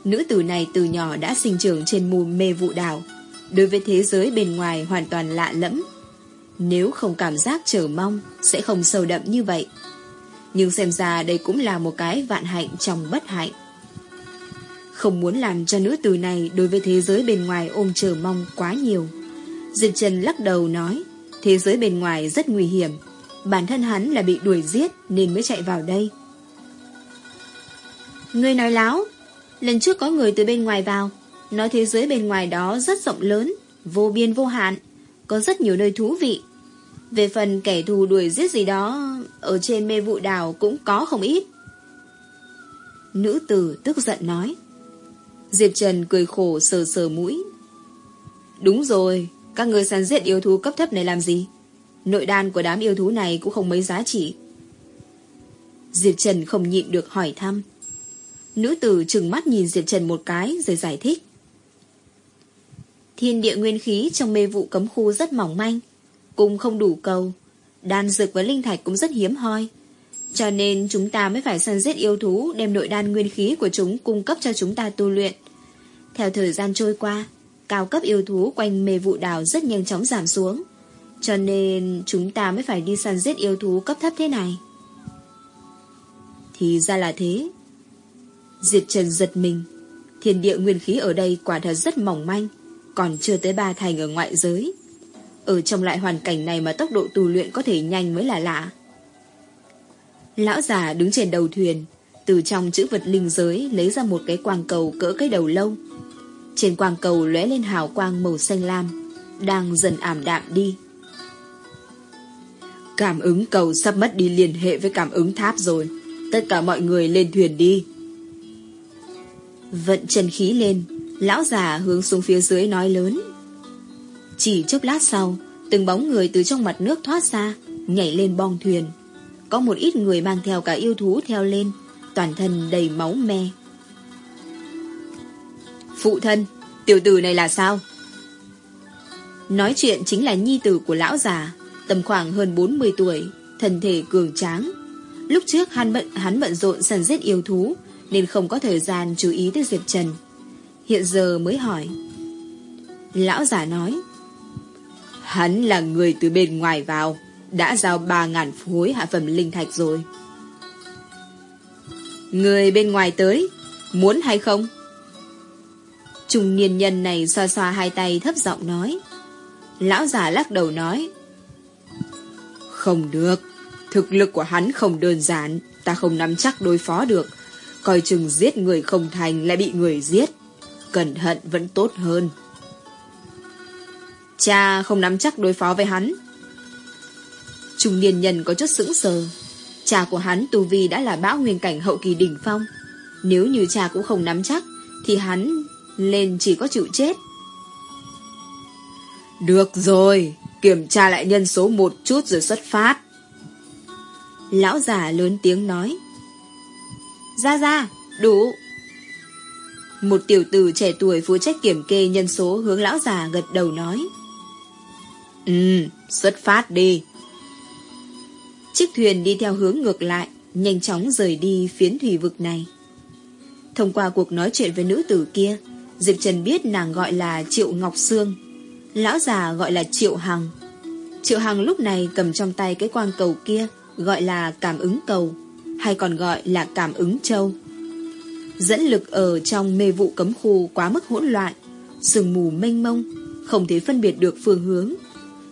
Nữ tử này từ nhỏ đã sinh trưởng trên mù mê vụ đảo, Đối với thế giới bên ngoài hoàn toàn lạ lẫm. Nếu không cảm giác chờ mong, Sẽ không sâu đậm như vậy. Nhưng xem ra đây cũng là một cái vạn hạnh trong bất hạnh. Không muốn làm cho nữ tử này Đối với thế giới bên ngoài ôm chờ mong quá nhiều. Diệp Trần lắc đầu nói, Thế giới bên ngoài rất nguy hiểm. Bản thân hắn là bị đuổi giết Nên mới chạy vào đây. Ngươi nói láo Lần trước có người từ bên ngoài vào, nói thế giới bên ngoài đó rất rộng lớn, vô biên vô hạn, có rất nhiều nơi thú vị. Về phần kẻ thù đuổi giết gì đó, ở trên mê vụ đảo cũng có không ít. Nữ tử tức giận nói. Diệp Trần cười khổ sờ sờ mũi. Đúng rồi, các người săn giết yêu thú cấp thấp này làm gì? Nội đan của đám yêu thú này cũng không mấy giá trị. Diệp Trần không nhịn được hỏi thăm. Nữ tử trừng mắt nhìn Diệp Trần một cái rồi giải thích. Thiên địa nguyên khí trong mê vụ cấm khu rất mỏng manh, cũng không đủ cầu. Đan dược và linh thạch cũng rất hiếm hoi. Cho nên chúng ta mới phải săn giết yêu thú đem nội đan nguyên khí của chúng cung cấp cho chúng ta tu luyện. Theo thời gian trôi qua, cao cấp yêu thú quanh mê vụ đảo rất nhanh chóng giảm xuống. Cho nên chúng ta mới phải đi săn giết yêu thú cấp thấp thế này. Thì ra là thế. Diệp Trần giật mình. Thiên địa nguyên khí ở đây quả thật rất mỏng manh, còn chưa tới ba thành ở ngoại giới. Ở trong lại hoàn cảnh này mà tốc độ tu luyện có thể nhanh mới là lạ. Lão già đứng trên đầu thuyền, từ trong chữ vật linh giới lấy ra một cái quang cầu cỡ cái đầu lâu. Trên quang cầu lóe lên hào quang màu xanh lam, đang dần ảm đạm đi. Cảm ứng cầu sắp mất đi liên hệ với cảm ứng tháp rồi. Tất cả mọi người lên thuyền đi. Vận chân khí lên, lão già hướng xuống phía dưới nói lớn. Chỉ chốc lát sau, từng bóng người từ trong mặt nước thoát ra, nhảy lên bong thuyền. Có một ít người mang theo cả yêu thú theo lên, toàn thân đầy máu me. Phụ thân, tiểu tử này là sao? Nói chuyện chính là nhi tử của lão già, tầm khoảng hơn 40 tuổi, thân thể cường tráng. Lúc trước hắn bận, hắn bận rộn săn giết yêu thú, nên không có thời gian chú ý tới Diệp Trần. Hiện giờ mới hỏi. Lão già nói, Hắn là người từ bên ngoài vào, đã giao ba ngàn phối hạ phẩm linh thạch rồi. Người bên ngoài tới, muốn hay không? Trung niên nhân này xoa xoa hai tay thấp giọng nói. Lão già lắc đầu nói. Không được, thực lực của hắn không đơn giản, ta không nắm chắc đối phó được. Coi chừng giết người không thành lại bị người giết. Cẩn thận vẫn tốt hơn. Cha không nắm chắc đối phó với hắn. Trung niên nhân có chút sững sờ. Cha của hắn tu vi đã là bão nguyên cảnh hậu kỳ đỉnh phong. Nếu như cha cũng không nắm chắc, thì hắn lên chỉ có chịu chết. Được rồi, kiểm tra lại nhân số một chút rồi xuất phát. Lão già lớn tiếng nói. Ra ra, đủ. Một tiểu tử trẻ tuổi phụ trách kiểm kê nhân số hướng lão già gật đầu nói. Ừ, xuất phát đi. Chiếc thuyền đi theo hướng ngược lại, nhanh chóng rời đi phiến thủy vực này. Thông qua cuộc nói chuyện với nữ tử kia, Diệp Trần biết nàng gọi là Triệu Ngọc Sương, lão già gọi là Triệu Hằng. Triệu Hằng lúc này cầm trong tay cái quang cầu kia, gọi là cảm ứng cầu, hay còn gọi là cảm ứng châu. Dẫn lực ở trong mê vụ cấm khu quá mức hỗn loạn, sương mù mênh mông, không thể phân biệt được phương hướng,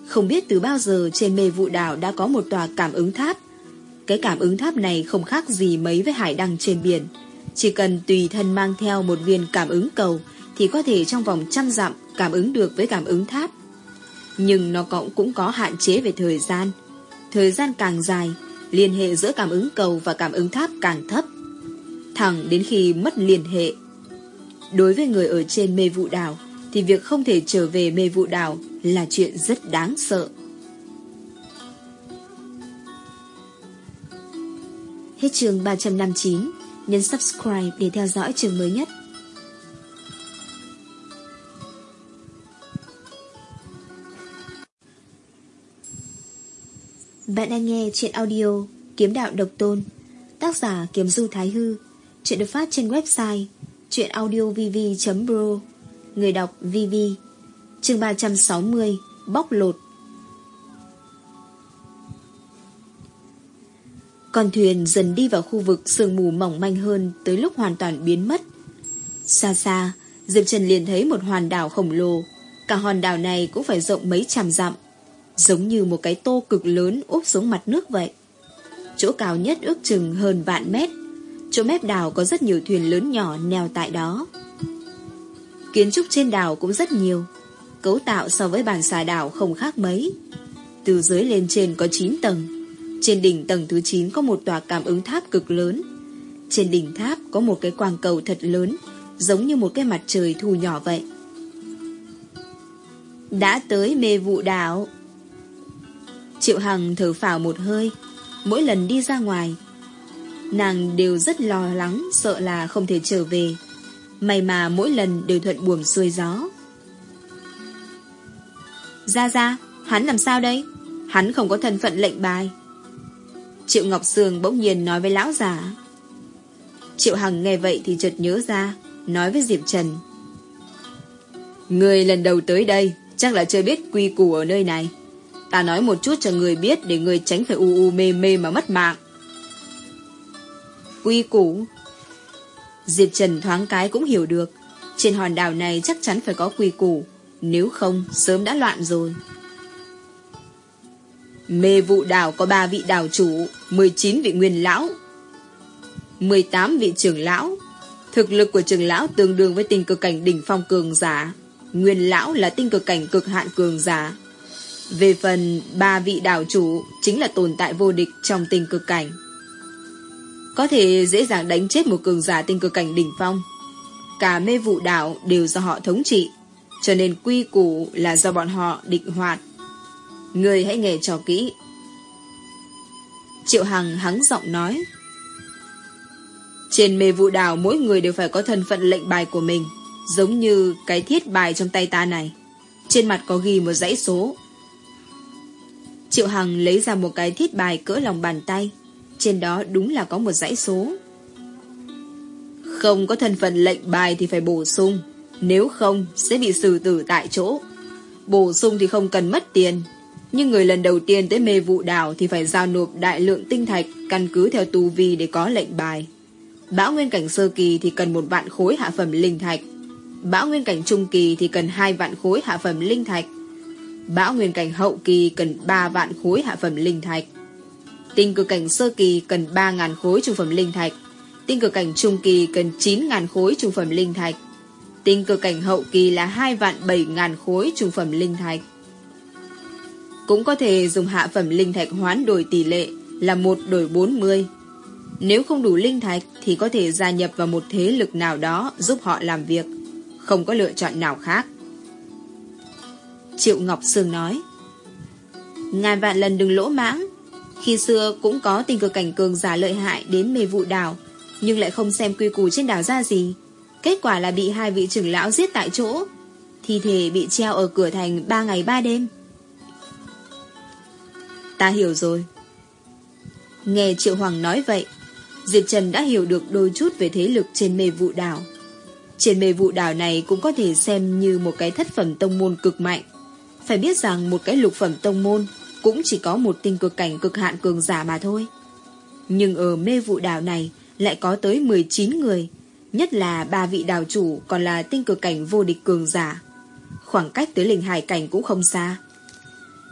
không biết từ bao giờ trên mê vụ đảo đã có một tòa cảm ứng tháp. Cái cảm ứng tháp này không khác gì mấy với hải đăng trên biển. Chỉ cần tùy thân mang theo một viên cảm ứng cầu thì có thể trong vòng trăm dặm cảm ứng được với cảm ứng tháp. Nhưng nó cũng cũng có hạn chế về thời gian. Thời gian càng dài, liên hệ giữa cảm ứng cầu và cảm ứng tháp càng thấp. Thẳng đến khi mất liên hệ. Đối với người ở trên mê vụ đảo, thì việc không thể trở về mê vụ đảo là chuyện rất đáng sợ. Hết chương 359, nhấn subscribe để theo dõi chương mới nhất. Bạn đang nghe chuyện audio Kiếm Đạo Độc Tôn Tác giả Kiếm Du Thái Hư Chuyện được phát trên website chuyenaudiovv.pro Người đọc VV Chương 360 Bóc lột Con thuyền dần đi vào khu vực sương mù mỏng manh hơn tới lúc hoàn toàn biến mất. Xa xa, Diệp Trần liền thấy một hòn đảo khổng lồ. Cả hòn đảo này cũng phải rộng mấy trăm dặm, giống như một cái tô cực lớn úp xuống mặt nước vậy. Chỗ cao nhất ước chừng hơn vạn mét, Chỗ mép đảo có rất nhiều thuyền lớn nhỏ neo tại đó. Kiến trúc trên đảo cũng rất nhiều, cấu tạo so với bàn xà đảo không khác mấy. Từ dưới lên trên có 9 tầng. Trên đỉnh tầng thứ 9 có một tòa cảm ứng tháp cực lớn. Trên đỉnh tháp có một cái quang cầu thật lớn, giống như một cái mặt trời thu nhỏ vậy. Đã tới mê vụ đảo. Triệu Hằng thở phào một hơi, mỗi lần đi ra ngoài. Nàng đều rất lo lắng, sợ là không thể trở về. May mà mỗi lần đều thuận buồm xuôi gió. Ra ra, hắn làm sao đây? Hắn không có thân phận lệnh bài. Triệu Ngọc Sương bỗng nhiên nói với lão giả. Triệu Hằng nghe vậy thì chợt nhớ ra, nói với Diệp Trần. Người lần đầu tới đây, chắc là chưa biết quy củ ở nơi này. Ta nói một chút cho người biết để người tránh phải u u mê mê mà mất mạng. Quy củ Diệp Trần thoáng cái cũng hiểu được. Trên hòn đảo này chắc chắn phải có quy củ. Nếu không, sớm đã loạn rồi. Mê vụ đảo có 3 vị đảo chủ, 19 vị nguyên lão, 18 vị trưởng lão. Thực lực của trưởng lão tương đương với tinh cực cảnh đỉnh phong cường giả. Nguyên lão là tinh cực cảnh cực hạn cường giả. Về phần ba vị đảo chủ chính là tồn tại vô địch trong tình cực cảnh. Có thể dễ dàng đánh chết một cường giả tinh cực cảnh đỉnh phong. Cả mê vụ đảo đều do họ thống trị, cho nên quy củ là do bọn họ định hoạt. Người hãy nghe cho kỹ. Triệu Hằng hắng giọng nói. Trên mê vụ đảo mỗi người đều phải có thân phận lệnh bài của mình, giống như cái thiết bài trong tay ta này. Trên mặt có ghi một dãy số. Triệu Hằng lấy ra một cái thiết bài cỡ lòng bàn tay. Trên đó đúng là có một dãy số. Không có thân phận lệnh bài thì phải bổ sung. Nếu không, sẽ bị xử tử tại chỗ. Bổ sung thì không cần mất tiền. Nhưng người lần đầu tiên tới mê vụ đảo thì phải giao nộp đại lượng tinh thạch căn cứ theo tu vi để có lệnh bài. Bão nguyên cảnh sơ kỳ thì cần một vạn khối hạ phẩm linh thạch. Bão nguyên cảnh trung kỳ thì cần hai vạn khối hạ phẩm linh thạch. Bão nguyên cảnh hậu kỳ cần ba vạn khối hạ phẩm linh thạch. Tinh cực cảnh sơ kỳ cần ba ngàn khối trung phẩm linh thạch. Tinh cực cảnh trung kỳ cần chín ngàn khối trung phẩm linh thạch. Tinh cực cảnh hậu kỳ là hai vạn bảy ngàn khối trung phẩm linh thạch. Cũng có thể dùng hạ phẩm linh thạch hoán đổi tỷ lệ là một đổi bốn mươi nếu không đủ linh thạch thì có thể gia nhập vào một thế lực nào đó giúp họ làm việc. Không có lựa chọn nào khác. Triệu Ngọc Sương nói. Ngàn vạn lần đừng lỗ mãng. Khi xưa cũng có tình cờ cảnh cường giả lợi hại đến mê vụ đảo, Nhưng lại không xem quy củ trên đảo ra gì. Kết quả là bị hai vị trưởng lão giết tại chỗ, Thi thể bị treo ở cửa thành ba ngày ba đêm. Ta hiểu rồi. Nghe Triệu Hoàng nói vậy, Diệp Trần đã hiểu được đôi chút về thế lực trên mê vụ đảo. Trên mê vụ đảo này cũng có thể xem như một cái thất phẩm tông môn cực mạnh. Phải biết rằng một cái lục phẩm tông môn cũng chỉ có một tinh cực cảnh cực hạn cường giả mà thôi. Nhưng ở mê vụ đảo này lại có tới 19 người, nhất là ba vị đảo chủ còn là tinh cực cảnh vô địch cường giả. Khoảng cách tới linh hải cảnh cũng không xa.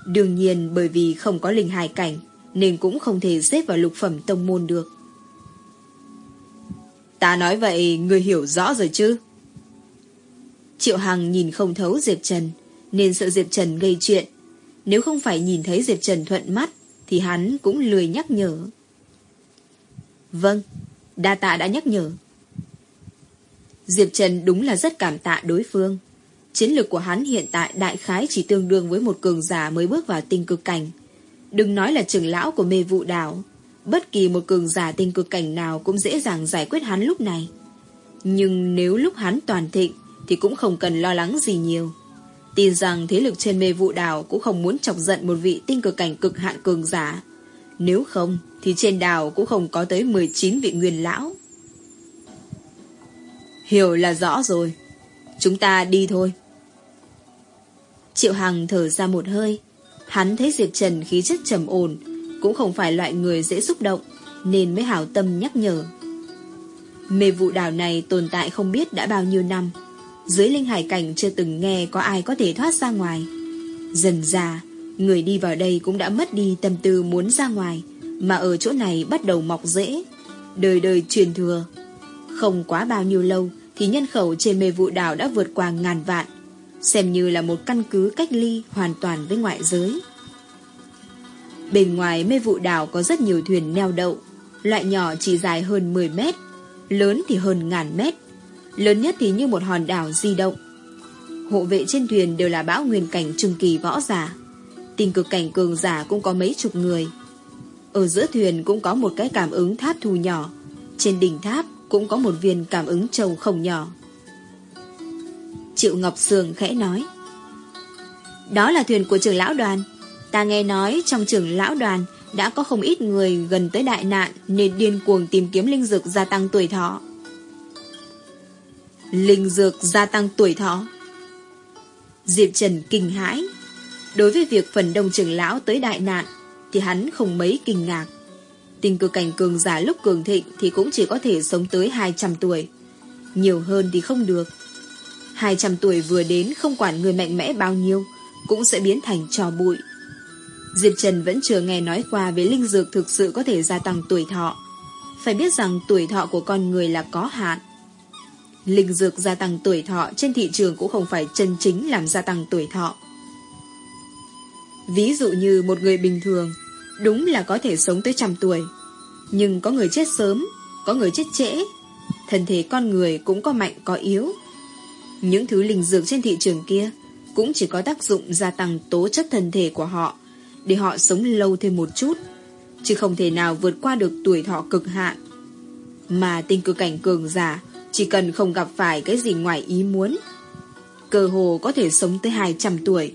Đương nhiên bởi vì không có linh hải cảnh nên cũng không thể xếp vào lục phẩm tông môn được. Ta nói vậy người hiểu rõ rồi chứ? Triệu Hằng nhìn không thấu Diệp Trần, nên sợ Diệp Trần gây chuyện. Nếu không phải nhìn thấy Diệp Trần thuận mắt, thì hắn cũng lười nhắc nhở. Vâng, đa tạ đã nhắc nhở. Diệp Trần đúng là rất cảm tạ đối phương. Chiến lược của hắn hiện tại đại khái chỉ tương đương với một cường giả mới bước vào tinh cực cảnh. Đừng nói là trưởng lão của mê vụ đảo, Bất kỳ một cường giả tinh cực cảnh nào cũng dễ dàng giải quyết hắn lúc này. Nhưng nếu lúc hắn toàn thịnh thì cũng không cần lo lắng gì nhiều. Tin rằng thế lực trên mê vụ đảo cũng không muốn chọc giận một vị tinh cực cảnh cực hạn cường giả. Nếu không thì trên đảo cũng không có tới 19 vị nguyên lão. Hiểu là rõ rồi. Chúng ta đi thôi. Triệu Hằng thở ra một hơi. Hắn thấy Diệp Trần khí chất trầm ổn, cũng không phải loại người dễ xúc động, nên mới hảo tâm nhắc nhở. Mê vụ đảo này tồn tại không biết đã bao nhiêu năm. Dưới linh hải cảnh chưa từng nghe có ai có thể thoát ra ngoài. Dần già, người đi vào đây cũng đã mất đi tâm tư muốn ra ngoài, mà ở chỗ này bắt đầu mọc rễ. đời đời truyền thừa. Không quá bao nhiêu lâu thì nhân khẩu trên mê vụ đảo đã vượt qua ngàn vạn, xem như là một căn cứ cách ly hoàn toàn với ngoại giới. Bên ngoài mê vụ đảo có rất nhiều thuyền neo đậu, loại nhỏ chỉ dài hơn 10 mét, lớn thì hơn ngàn mét, lớn nhất thì như một hòn đảo di động. Hộ vệ trên thuyền đều là bão nguyên cảnh trung kỳ võ giả, tình cực cảnh cường giả cũng có mấy chục người. Ở giữa thuyền cũng có một cái cảm ứng tháp thù nhỏ, trên đỉnh tháp cũng có một viên cảm ứng trầu không nhỏ. Triệu Ngọc sường khẽ nói, đó là thuyền của trưởng lão đoàn. Ta nghe nói trong trưởng lão đoàn đã có không ít người gần tới đại nạn nên điên cuồng tìm kiếm linh dược gia tăng tuổi thọ. Linh dược gia tăng tuổi thọ. Diệp Trần kinh hãi. Đối với việc phần đông trưởng lão tới đại nạn, thì hắn không mấy kinh ngạc. Tình cử cảnh cường giả lúc cường thịnh thì cũng chỉ có thể sống tới 200 tuổi. Nhiều hơn thì không được. 200 tuổi vừa đến không quản người mạnh mẽ bao nhiêu, cũng sẽ biến thành trò bụi. Diệp Trần vẫn chưa nghe nói qua về linh dược thực sự có thể gia tăng tuổi thọ. Phải biết rằng tuổi thọ của con người là có hạn. Linh dược gia tăng tuổi thọ trên thị trường cũng không phải chân chính làm gia tăng tuổi thọ. Ví dụ như một người bình thường, đúng là có thể sống tới trăm tuổi. Nhưng có người chết sớm, có người chết trễ. Thân thể con người cũng có mạnh có yếu. Những thứ linh dược trên thị trường kia cũng chỉ có tác dụng gia tăng tố chất thân thể của họ để họ sống lâu thêm một chút, chứ không thể nào vượt qua được tuổi thọ cực hạn. Mà tinh cực cảnh cường giả chỉ cần không gặp phải cái gì ngoài ý muốn, cơ hồ có thể sống tới 200 tuổi.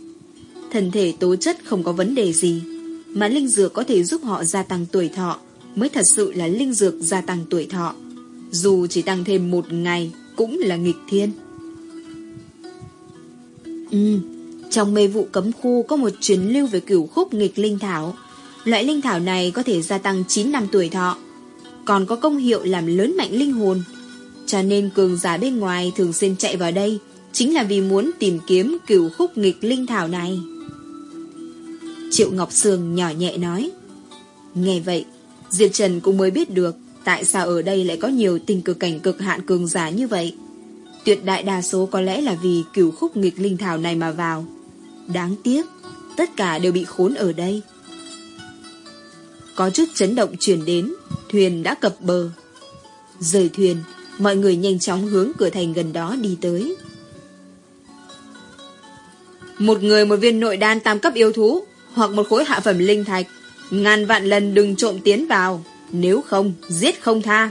Thân thể tố chất không có vấn đề gì, mà linh dược có thể giúp họ gia tăng tuổi thọ, mới thật sự là linh dược gia tăng tuổi thọ. Dù chỉ tăng thêm một ngày, cũng là nghịch thiên. Ừ, trong mê vụ cấm khu có một chuyến lưu về cửu khúc nghịch linh thảo. Loại linh thảo này có thể gia tăng 9 năm tuổi thọ, còn có công hiệu làm lớn mạnh linh hồn. Cho nên cường giả bên ngoài thường xuyên chạy vào đây, chính là vì muốn tìm kiếm cửu khúc nghịch linh thảo này. Triệu Ngọc Sương nhỏ nhẹ nói. Nghe vậy, Diệp Trần cũng mới biết được tại sao ở đây lại có nhiều tình cực cảnh cực hạn cường giả như vậy. Tuyệt đại đa số có lẽ là vì cửu khúc nghịch linh thảo này mà vào. Đáng tiếc, tất cả đều bị khốn ở đây. Có chút chấn động truyền đến, thuyền đã cập bờ. Rời thuyền, mọi người nhanh chóng hướng cửa thành gần đó đi tới. Một người một viên nội đan tam cấp yêu thú, hoặc một khối hạ phẩm linh thạch, ngàn vạn lần đừng trộm tiến vào, nếu không, giết không tha.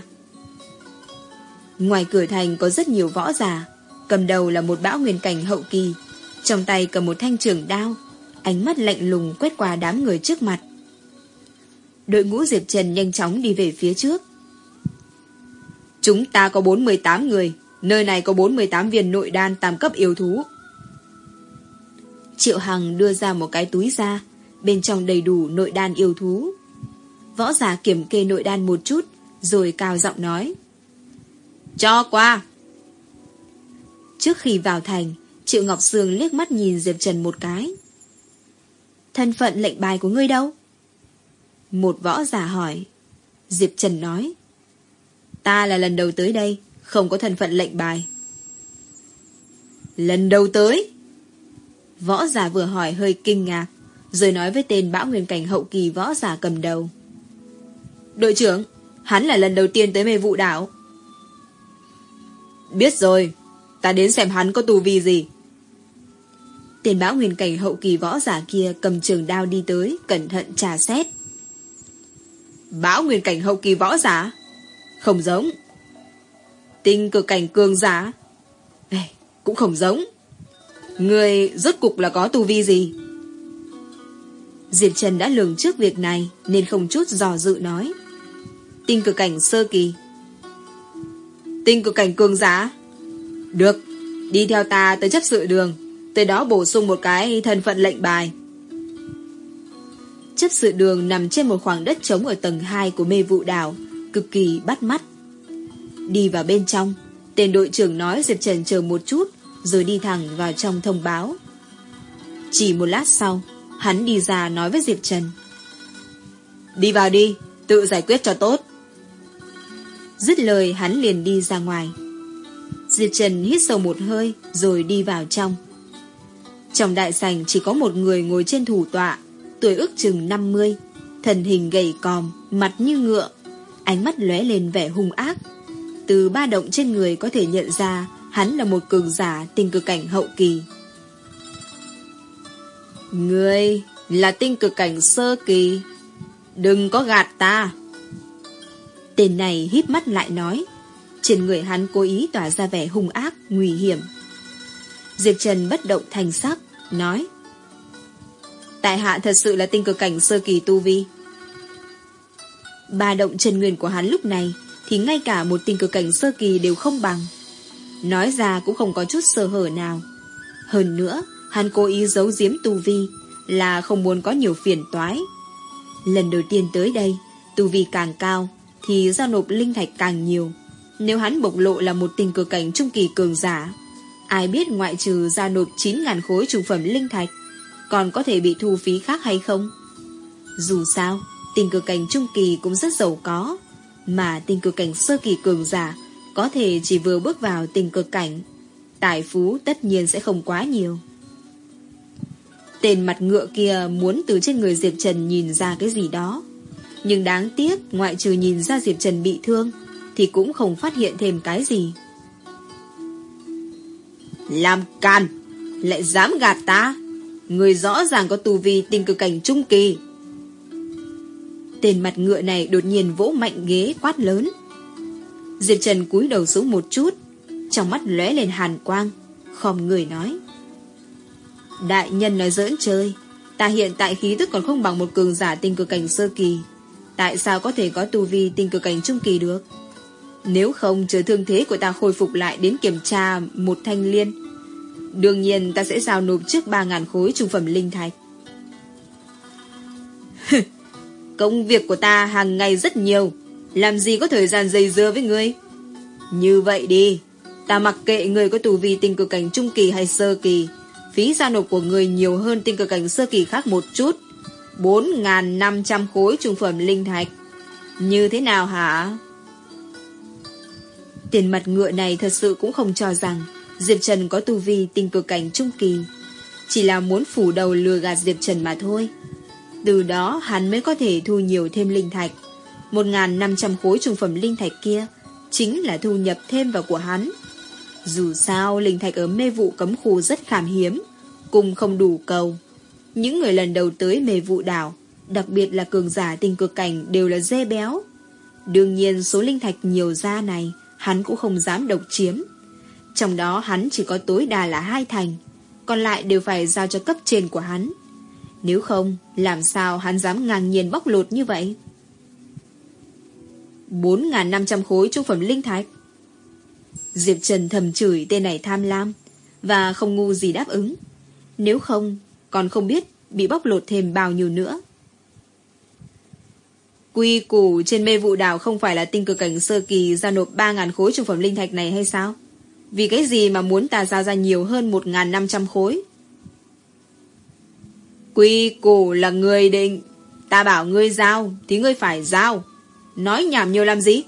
Ngoài cửa thành có rất nhiều võ giả, cầm đầu là một bão nguyên cảnh hậu kỳ, trong tay cầm một thanh trường đao, ánh mắt lạnh lùng quét qua đám người trước mặt. Đội ngũ Diệp Trần nhanh chóng đi về phía trước. Chúng ta có 48 người, nơi này có 48 viên nội đan tam cấp yêu thú. Triệu Hằng đưa ra một cái túi ra, bên trong đầy đủ nội đan yêu thú. Võ giả kiểm kê nội đan một chút, rồi cao giọng nói. Cho qua! Trước khi vào thành, Triệu Ngọc Sương liếc mắt nhìn Diệp Trần một cái. Thân phận lệnh bài của ngươi đâu? Một võ giả hỏi. Diệp Trần nói. Ta là lần đầu tới đây, không có thân phận lệnh bài. Lần đầu tới? Võ giả vừa hỏi hơi kinh ngạc, rồi nói với tên bão nguyên cảnh hậu kỳ võ giả cầm đầu. Đội trưởng, hắn là lần đầu tiên tới mê vụ đảo. Biết rồi, ta đến xem hắn có tù vi gì. Tiền bão nguyên cảnh hậu kỳ võ giả kia cầm trường đao đi tới, cẩn thận trà xét. Bão nguyên cảnh hậu kỳ võ giả? Không giống. Tinh cực cảnh cường giả? Ê, cũng không giống. Người rốt cục là có tu vi gì? Diệp Trần đã lường trước việc này nên không chút dò dự nói. Tinh cực cảnh sơ kỳ. Tinh cực cảnh cường giả? Được, đi theo ta tới chấp sự đường, tới đó bổ sung một cái thân phận lệnh bài. Chấp sự đường nằm trên một khoảng đất trống ở tầng 2 của mê vụ đảo, cực kỳ bắt mắt. Đi vào bên trong, tên đội trưởng nói Diệp Trần chờ một chút, rồi đi thẳng vào trong thông báo. Chỉ một lát sau, hắn đi ra nói với Diệp Trần. Đi vào đi, tự giải quyết cho tốt. Dứt lời hắn liền đi ra ngoài. Diệp Trần hít sâu một hơi rồi đi vào trong. Trong đại sảnh chỉ có một người ngồi trên thủ tọa, tuổi ước chừng 50, thần hình gầy còm, mặt như ngựa, ánh mắt lóe lên vẻ hung ác. Từ ba động trên người có thể nhận ra hắn là một cường giả tinh cực cảnh hậu kỳ. Người là tinh cực cảnh sơ kỳ, đừng có gạt ta. Tên này híp mắt lại nói, trên người hắn cố ý tỏa ra vẻ hung ác, nguy hiểm. Diệp Trần bất động thành sắc, nói Tại hạ thật sự là tinh cực cảnh sơ kỳ tu vi. Ba động chân nguyên của hắn lúc này thì ngay cả một tình cực cảnh sơ kỳ đều không bằng. Nói ra cũng không có chút sơ hở nào. Hơn nữa, hắn cố ý giấu giếm tu vi là không muốn có nhiều phiền toái. Lần đầu tiên tới đây, tu vi càng cao thì giao nộp linh thạch càng nhiều. Nếu hắn bộc lộ là một tình cực cảnh trung kỳ cường giả, ai biết ngoại trừ giao nộp 9.000 khối trung phẩm linh thạch, còn có thể bị thu phí khác hay không? Dù sao, tình cực cảnh trung kỳ cũng rất giàu có, mà tình cực cảnh sơ kỳ cường giả có thể chỉ vừa bước vào tình cực cảnh. Tài phú tất nhiên sẽ không quá nhiều. Tên mặt ngựa kia muốn từ trên người Diệp Trần nhìn ra cái gì đó. Nhưng đáng tiếc ngoại trừ nhìn ra Diệp Trần bị thương thì cũng không phát hiện thêm cái gì. Làm can! Lại dám gạt ta! Người rõ ràng có tù vi tình cực cảnh trung kỳ. Tên mặt ngựa này đột nhiên vỗ mạnh ghế quát lớn. Diệp Trần cúi đầu xuống một chút, trong mắt lóe lên hàn quang, khom người nói. Đại nhân nói giỡn chơi, ta hiện tại khí tức còn không bằng một cường giả tinh cực cảnh sơ kỳ. Tại sao có thể có tu vi tinh cực cảnh trung kỳ được? Nếu không chờ thương thế của ta khôi phục lại đến kiểm tra một thanh liên, đương nhiên ta sẽ giao nộp trước 3.000 khối trung phẩm linh thạch. Công việc của ta hàng ngày rất nhiều, làm gì có thời gian dây dưa với ngươi? Như vậy đi, ta mặc kệ người có tù vi tinh cực cảnh trung kỳ hay sơ kỳ, phí gia nộp của người nhiều hơn tinh cực cảnh sơ kỳ khác một chút. 4.500 khối trung phẩm linh thạch. Như thế nào hả? Tiền mặt ngựa này thật sự cũng không cho rằng Diệp Trần có tu vi tinh cực cảnh trung kỳ. Chỉ là muốn phủ đầu lừa gạt Diệp Trần mà thôi. Từ đó hắn mới có thể thu nhiều thêm linh thạch. 1.500 khối trung phẩm linh thạch kia chính là thu nhập thêm vào của hắn. Dù sao, linh thạch ở mê vụ cấm khu rất khảm hiếm, cùng không đủ cầu. Những người lần đầu tới mê vụ đảo, đặc biệt là cường giả tình cực cảnh đều là dê béo. Đương nhiên số linh thạch nhiều ra này, hắn cũng không dám độc chiếm. Trong đó hắn chỉ có tối đa là hai thành, còn lại đều phải giao cho cấp trên của hắn. Nếu không, làm sao hắn dám ngang nhiên bóc lột như vậy? 4.500 khối trung phẩm linh thạch. Diệp Trần thầm chửi tên này tham lam và không ngu gì đáp ứng. Nếu không, còn không biết bị bóc lột thêm bao nhiêu nữa. Quy củ trên mê vụ đảo không phải là tinh cực cảnh sơ kỳ ra nộp 3.000 khối trung phẩm linh thạch này hay sao? Vì cái gì mà muốn ta giao ra nhiều hơn 1.500 khối? Quy củ là người định. Ta bảo ngươi giao thì ngươi phải giao. Nói nhảm nhiều làm gì?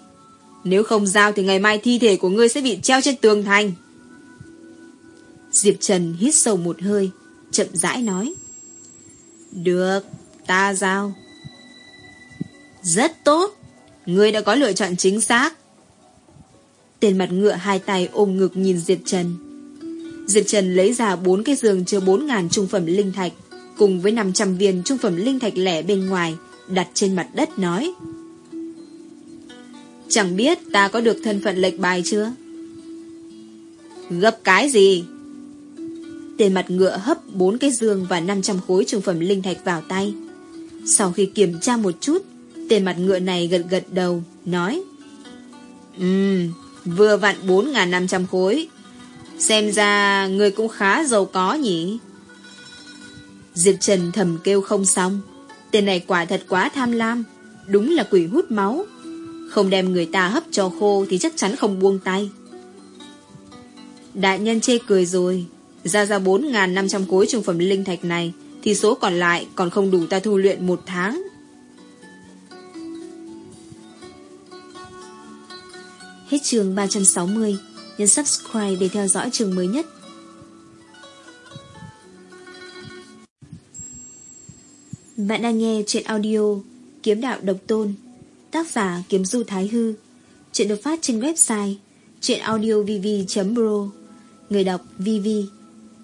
Nếu không giao thì ngày mai thi thể của ngươi sẽ bị treo trên tường thành. Diệp Trần hít sâu một hơi, chậm rãi nói. Được, ta giao. Rất tốt, ngươi đã có lựa chọn chính xác. Tên mặt ngựa hai tay ôm ngực nhìn Diệp Trần. Diệp Trần lấy ra bốn cái giường chứa bốn ngàn trung phẩm linh thạch, cùng với 500 viên trung phẩm linh thạch lẻ bên ngoài, đặt trên mặt đất nói. Chẳng biết ta có được thân phận lệch bài chưa? Gấp cái gì? Tên mặt ngựa hấp bốn cái dương và 500 khối trung phẩm linh thạch vào tay. Sau khi kiểm tra một chút, tên mặt ngựa này gật gật đầu, nói Ừm, vừa vặn 4.500 khối. Xem ra người cũng khá giàu có nhỉ? Diệp Trần thầm kêu không xong. Tên này quả thật quá tham lam, đúng là quỷ hút máu. Không đem người ta hấp cho khô thì chắc chắn không buông tay. Đại nhân chê cười rồi. Ra ra 4.500 cối trung phẩm linh thạch này thì số còn lại còn không đủ ta thu luyện một tháng. Hết trường 360 Nhấn subscribe để theo dõi trường mới nhất Bạn đang nghe chuyện audio Kiếm đạo độc tôn Tác giả Kiếm Du Thái Hư Chuyện được phát trên website chuyenaudiovv.pro Người đọc VV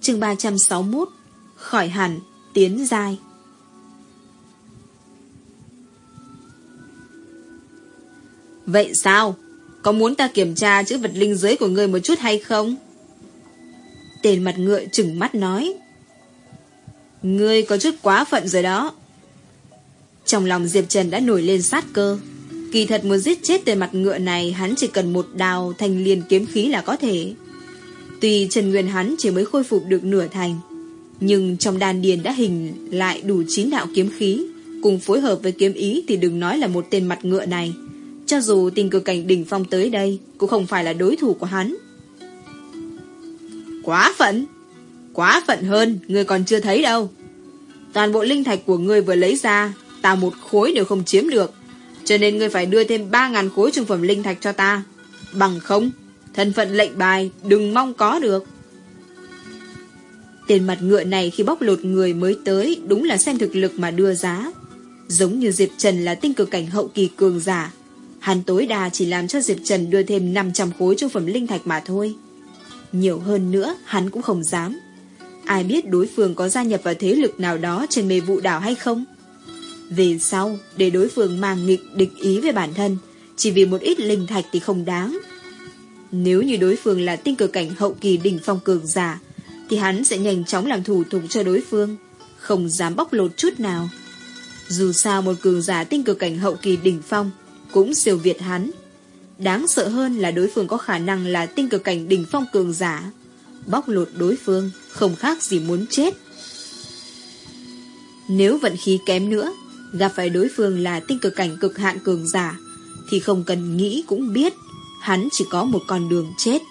Chương 361 Khỏi hẳn Tiến dài Vậy sao? Có muốn ta kiểm tra chữ vật linh giới của ngươi một chút hay không? Tên mặt ngựa chừng mắt nói. Ngươi có chút quá phận rồi đó. Trong lòng Diệp Trần đã nổi lên sát cơ. Kỳ thật muốn giết chết tên mặt ngựa này hắn chỉ cần một đào thành liền kiếm khí là có thể. Tuy Trần Nguyên hắn chỉ mới khôi phục được nửa thành, nhưng trong đàn điền đã hình lại đủ chín đạo kiếm khí, cùng phối hợp với kiếm ý thì đừng nói là một tên mặt ngựa này. Cho dù tình cờ cảnh đỉnh phong tới đây Cũng không phải là đối thủ của hắn Quá phận Quá phận hơn người còn chưa thấy đâu Toàn bộ linh thạch của người vừa lấy ra Ta một khối đều không chiếm được Cho nên ngươi phải đưa thêm 3.000 khối trung phẩm linh thạch cho ta Bằng không Thân phận lệnh bài đừng mong có được Tiền mặt ngựa này khi bóc lột người mới tới Đúng là xem thực lực mà đưa giá Giống như Diệp Trần là tinh cực cảnh hậu kỳ cường giả Hắn tối đa chỉ làm cho Diệp Trần đưa thêm 500 khối trung phẩm linh thạch mà thôi. Nhiều hơn nữa, hắn cũng không dám. Ai biết đối phương có gia nhập vào thế lực nào đó trên mê vụ đảo hay không? Về sau, để đối phương mang nghịch địch ý về bản thân, chỉ vì một ít linh thạch thì không đáng. Nếu như đối phương là tinh cực cảnh hậu kỳ đỉnh phong cường giả, thì hắn sẽ nhanh chóng làm thủ tục cho đối phương, không dám bóc lột chút nào. Dù sao một cường giả tinh cực cảnh hậu kỳ đỉnh phong cũng siêu việt hắn. Đáng sợ hơn là đối phương có khả năng là tinh cực cảnh đỉnh phong cường giả. Bóc lột đối phương, không khác gì muốn chết. Nếu vận khí kém nữa, gặp phải đối phương là tinh cực cảnh cực hạn cường giả, thì không cần nghĩ cũng biết, hắn chỉ có một con đường chết.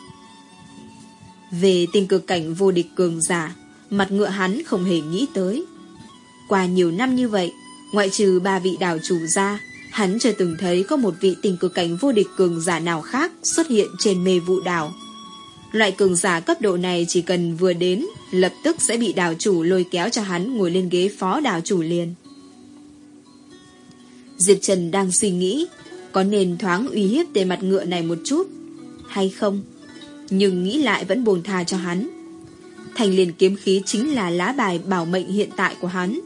Về tinh cực cảnh vô địch cường giả, mặt ngựa hắn không hề nghĩ tới. Qua nhiều năm như vậy, ngoại trừ ba vị đảo chủ ra, Hắn chưa từng thấy có một vị tình cực cảnh vô địch cường giả nào khác xuất hiện trên mê vụ đảo. Loại cường giả cấp độ này chỉ cần vừa đến, lập tức sẽ bị đảo chủ lôi kéo cho hắn ngồi lên ghế phó đảo chủ liền. Diệp Trần đang suy nghĩ, có nên thoáng uy hiếp tên mặt ngựa này một chút, hay không? Nhưng nghĩ lại vẫn buồn tha cho hắn. Thành liền kiếm khí chính là lá bài bảo mệnh hiện tại của hắn.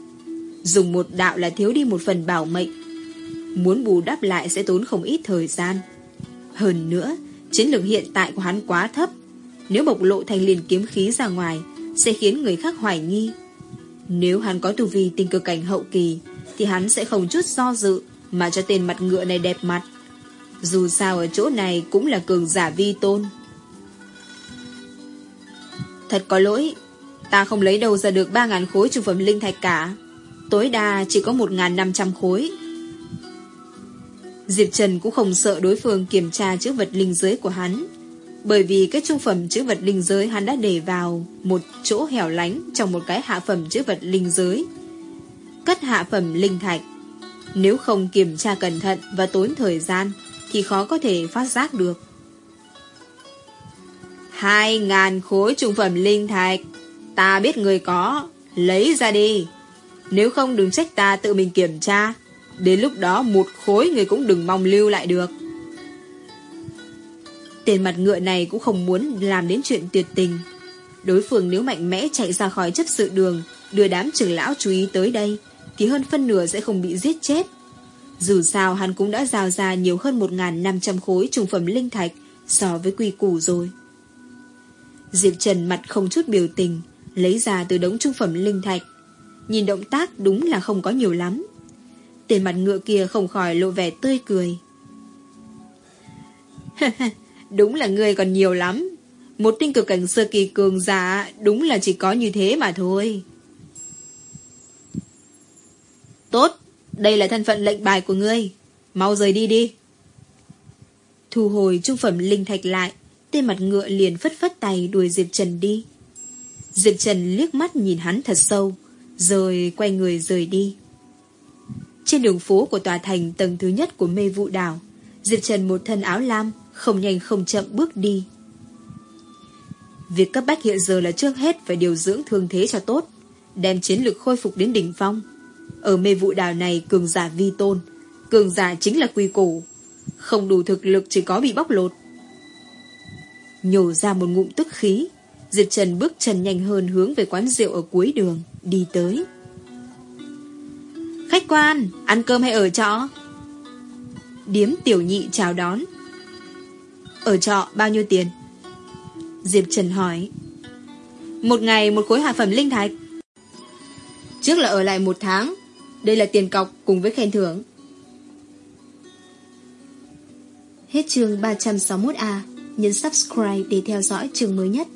Dùng một đạo là thiếu đi một phần bảo mệnh, Muốn bù đắp lại sẽ tốn không ít thời gian Hơn nữa Chiến lược hiện tại của hắn quá thấp Nếu bộc lộ thành liền kiếm khí ra ngoài Sẽ khiến người khác hoài nghi Nếu hắn có tu vi tình cơ cảnh hậu kỳ thì hắn sẽ không chút do dự Mà cho tên mặt ngựa này đẹp mặt Dù sao ở chỗ này Cũng là cường giả vi tôn Thật có lỗi, Ta không lấy đâu ra được 3.000 khối trung phẩm linh thạch cả Tối đa chỉ có 1.500 khối Diệp Trần cũng không sợ đối phương kiểm tra chữ vật linh giới của hắn. Bởi vì cái trung phẩm chữ vật linh giới hắn đã để vào một chỗ hẻo lánh trong một cái hạ phẩm chữ vật linh giới. Cất hạ phẩm linh thạch. Nếu không kiểm tra cẩn thận và tốn thời gian thì khó có thể phát giác được. Hai ngàn khối trung phẩm linh thạch. Ta biết người có. Lấy ra đi. Nếu không đừng trách ta tự mình kiểm tra. Đến lúc đó một khối người cũng đừng mong lưu lại được. tiền mặt ngựa này cũng không muốn làm đến chuyện tuyệt tình. Đối phương nếu mạnh mẽ chạy ra khỏi chấp sự đường, đưa đám trưởng lão chú ý tới đây, thì hơn phân nửa sẽ không bị giết chết. Dù sao hắn cũng đã giao ra nhiều hơn 1.500 khối trùng phẩm linh thạch so với quy củ rồi. Diệp Trần mặt không chút biểu tình, lấy ra từ đống trung phẩm linh thạch. Nhìn động tác đúng là không có nhiều lắm. Tên mặt ngựa kia không khỏi lộ vẻ tươi cười. đúng là người còn nhiều lắm. Một tinh cực cảnh sơ kỳ cường giả đúng là chỉ có như thế mà thôi. Tốt, đây là thân phận lệnh bài của ngươi. Mau rời đi đi. Thu hồi trung phẩm linh thạch lại, tên mặt ngựa liền phất phất tay đuổi Diệp Trần đi. Diệp Trần liếc mắt nhìn hắn thật sâu, rồi quay người rời đi. Trên đường phố của tòa thành tầng thứ nhất của mê vụ đảo, Diệp Trần một thân áo lam, không nhanh không chậm bước đi. Việc cấp bách hiện giờ là trước hết phải điều dưỡng thương thế cho tốt, đem chiến lực khôi phục đến đỉnh phong. Ở mê vụ đảo này cường giả vi tôn, cường giả chính là quy củ, không đủ thực lực chỉ có bị bóc lột. Nhổ ra một ngụm tức khí, Diệp Trần bước chân nhanh hơn hướng về quán rượu ở cuối đường, đi tới. Khách quan, ăn cơm hay ở trọ? Điếm tiểu nhị chào đón. Ở trọ bao nhiêu tiền? Diệp Trần hỏi. Một ngày một khối hạ phẩm linh thạch. Trước là ở lại một tháng. Đây là tiền cọc cùng với khen thưởng. Hết chương 361A. Nhấn subscribe để theo dõi chương mới nhất.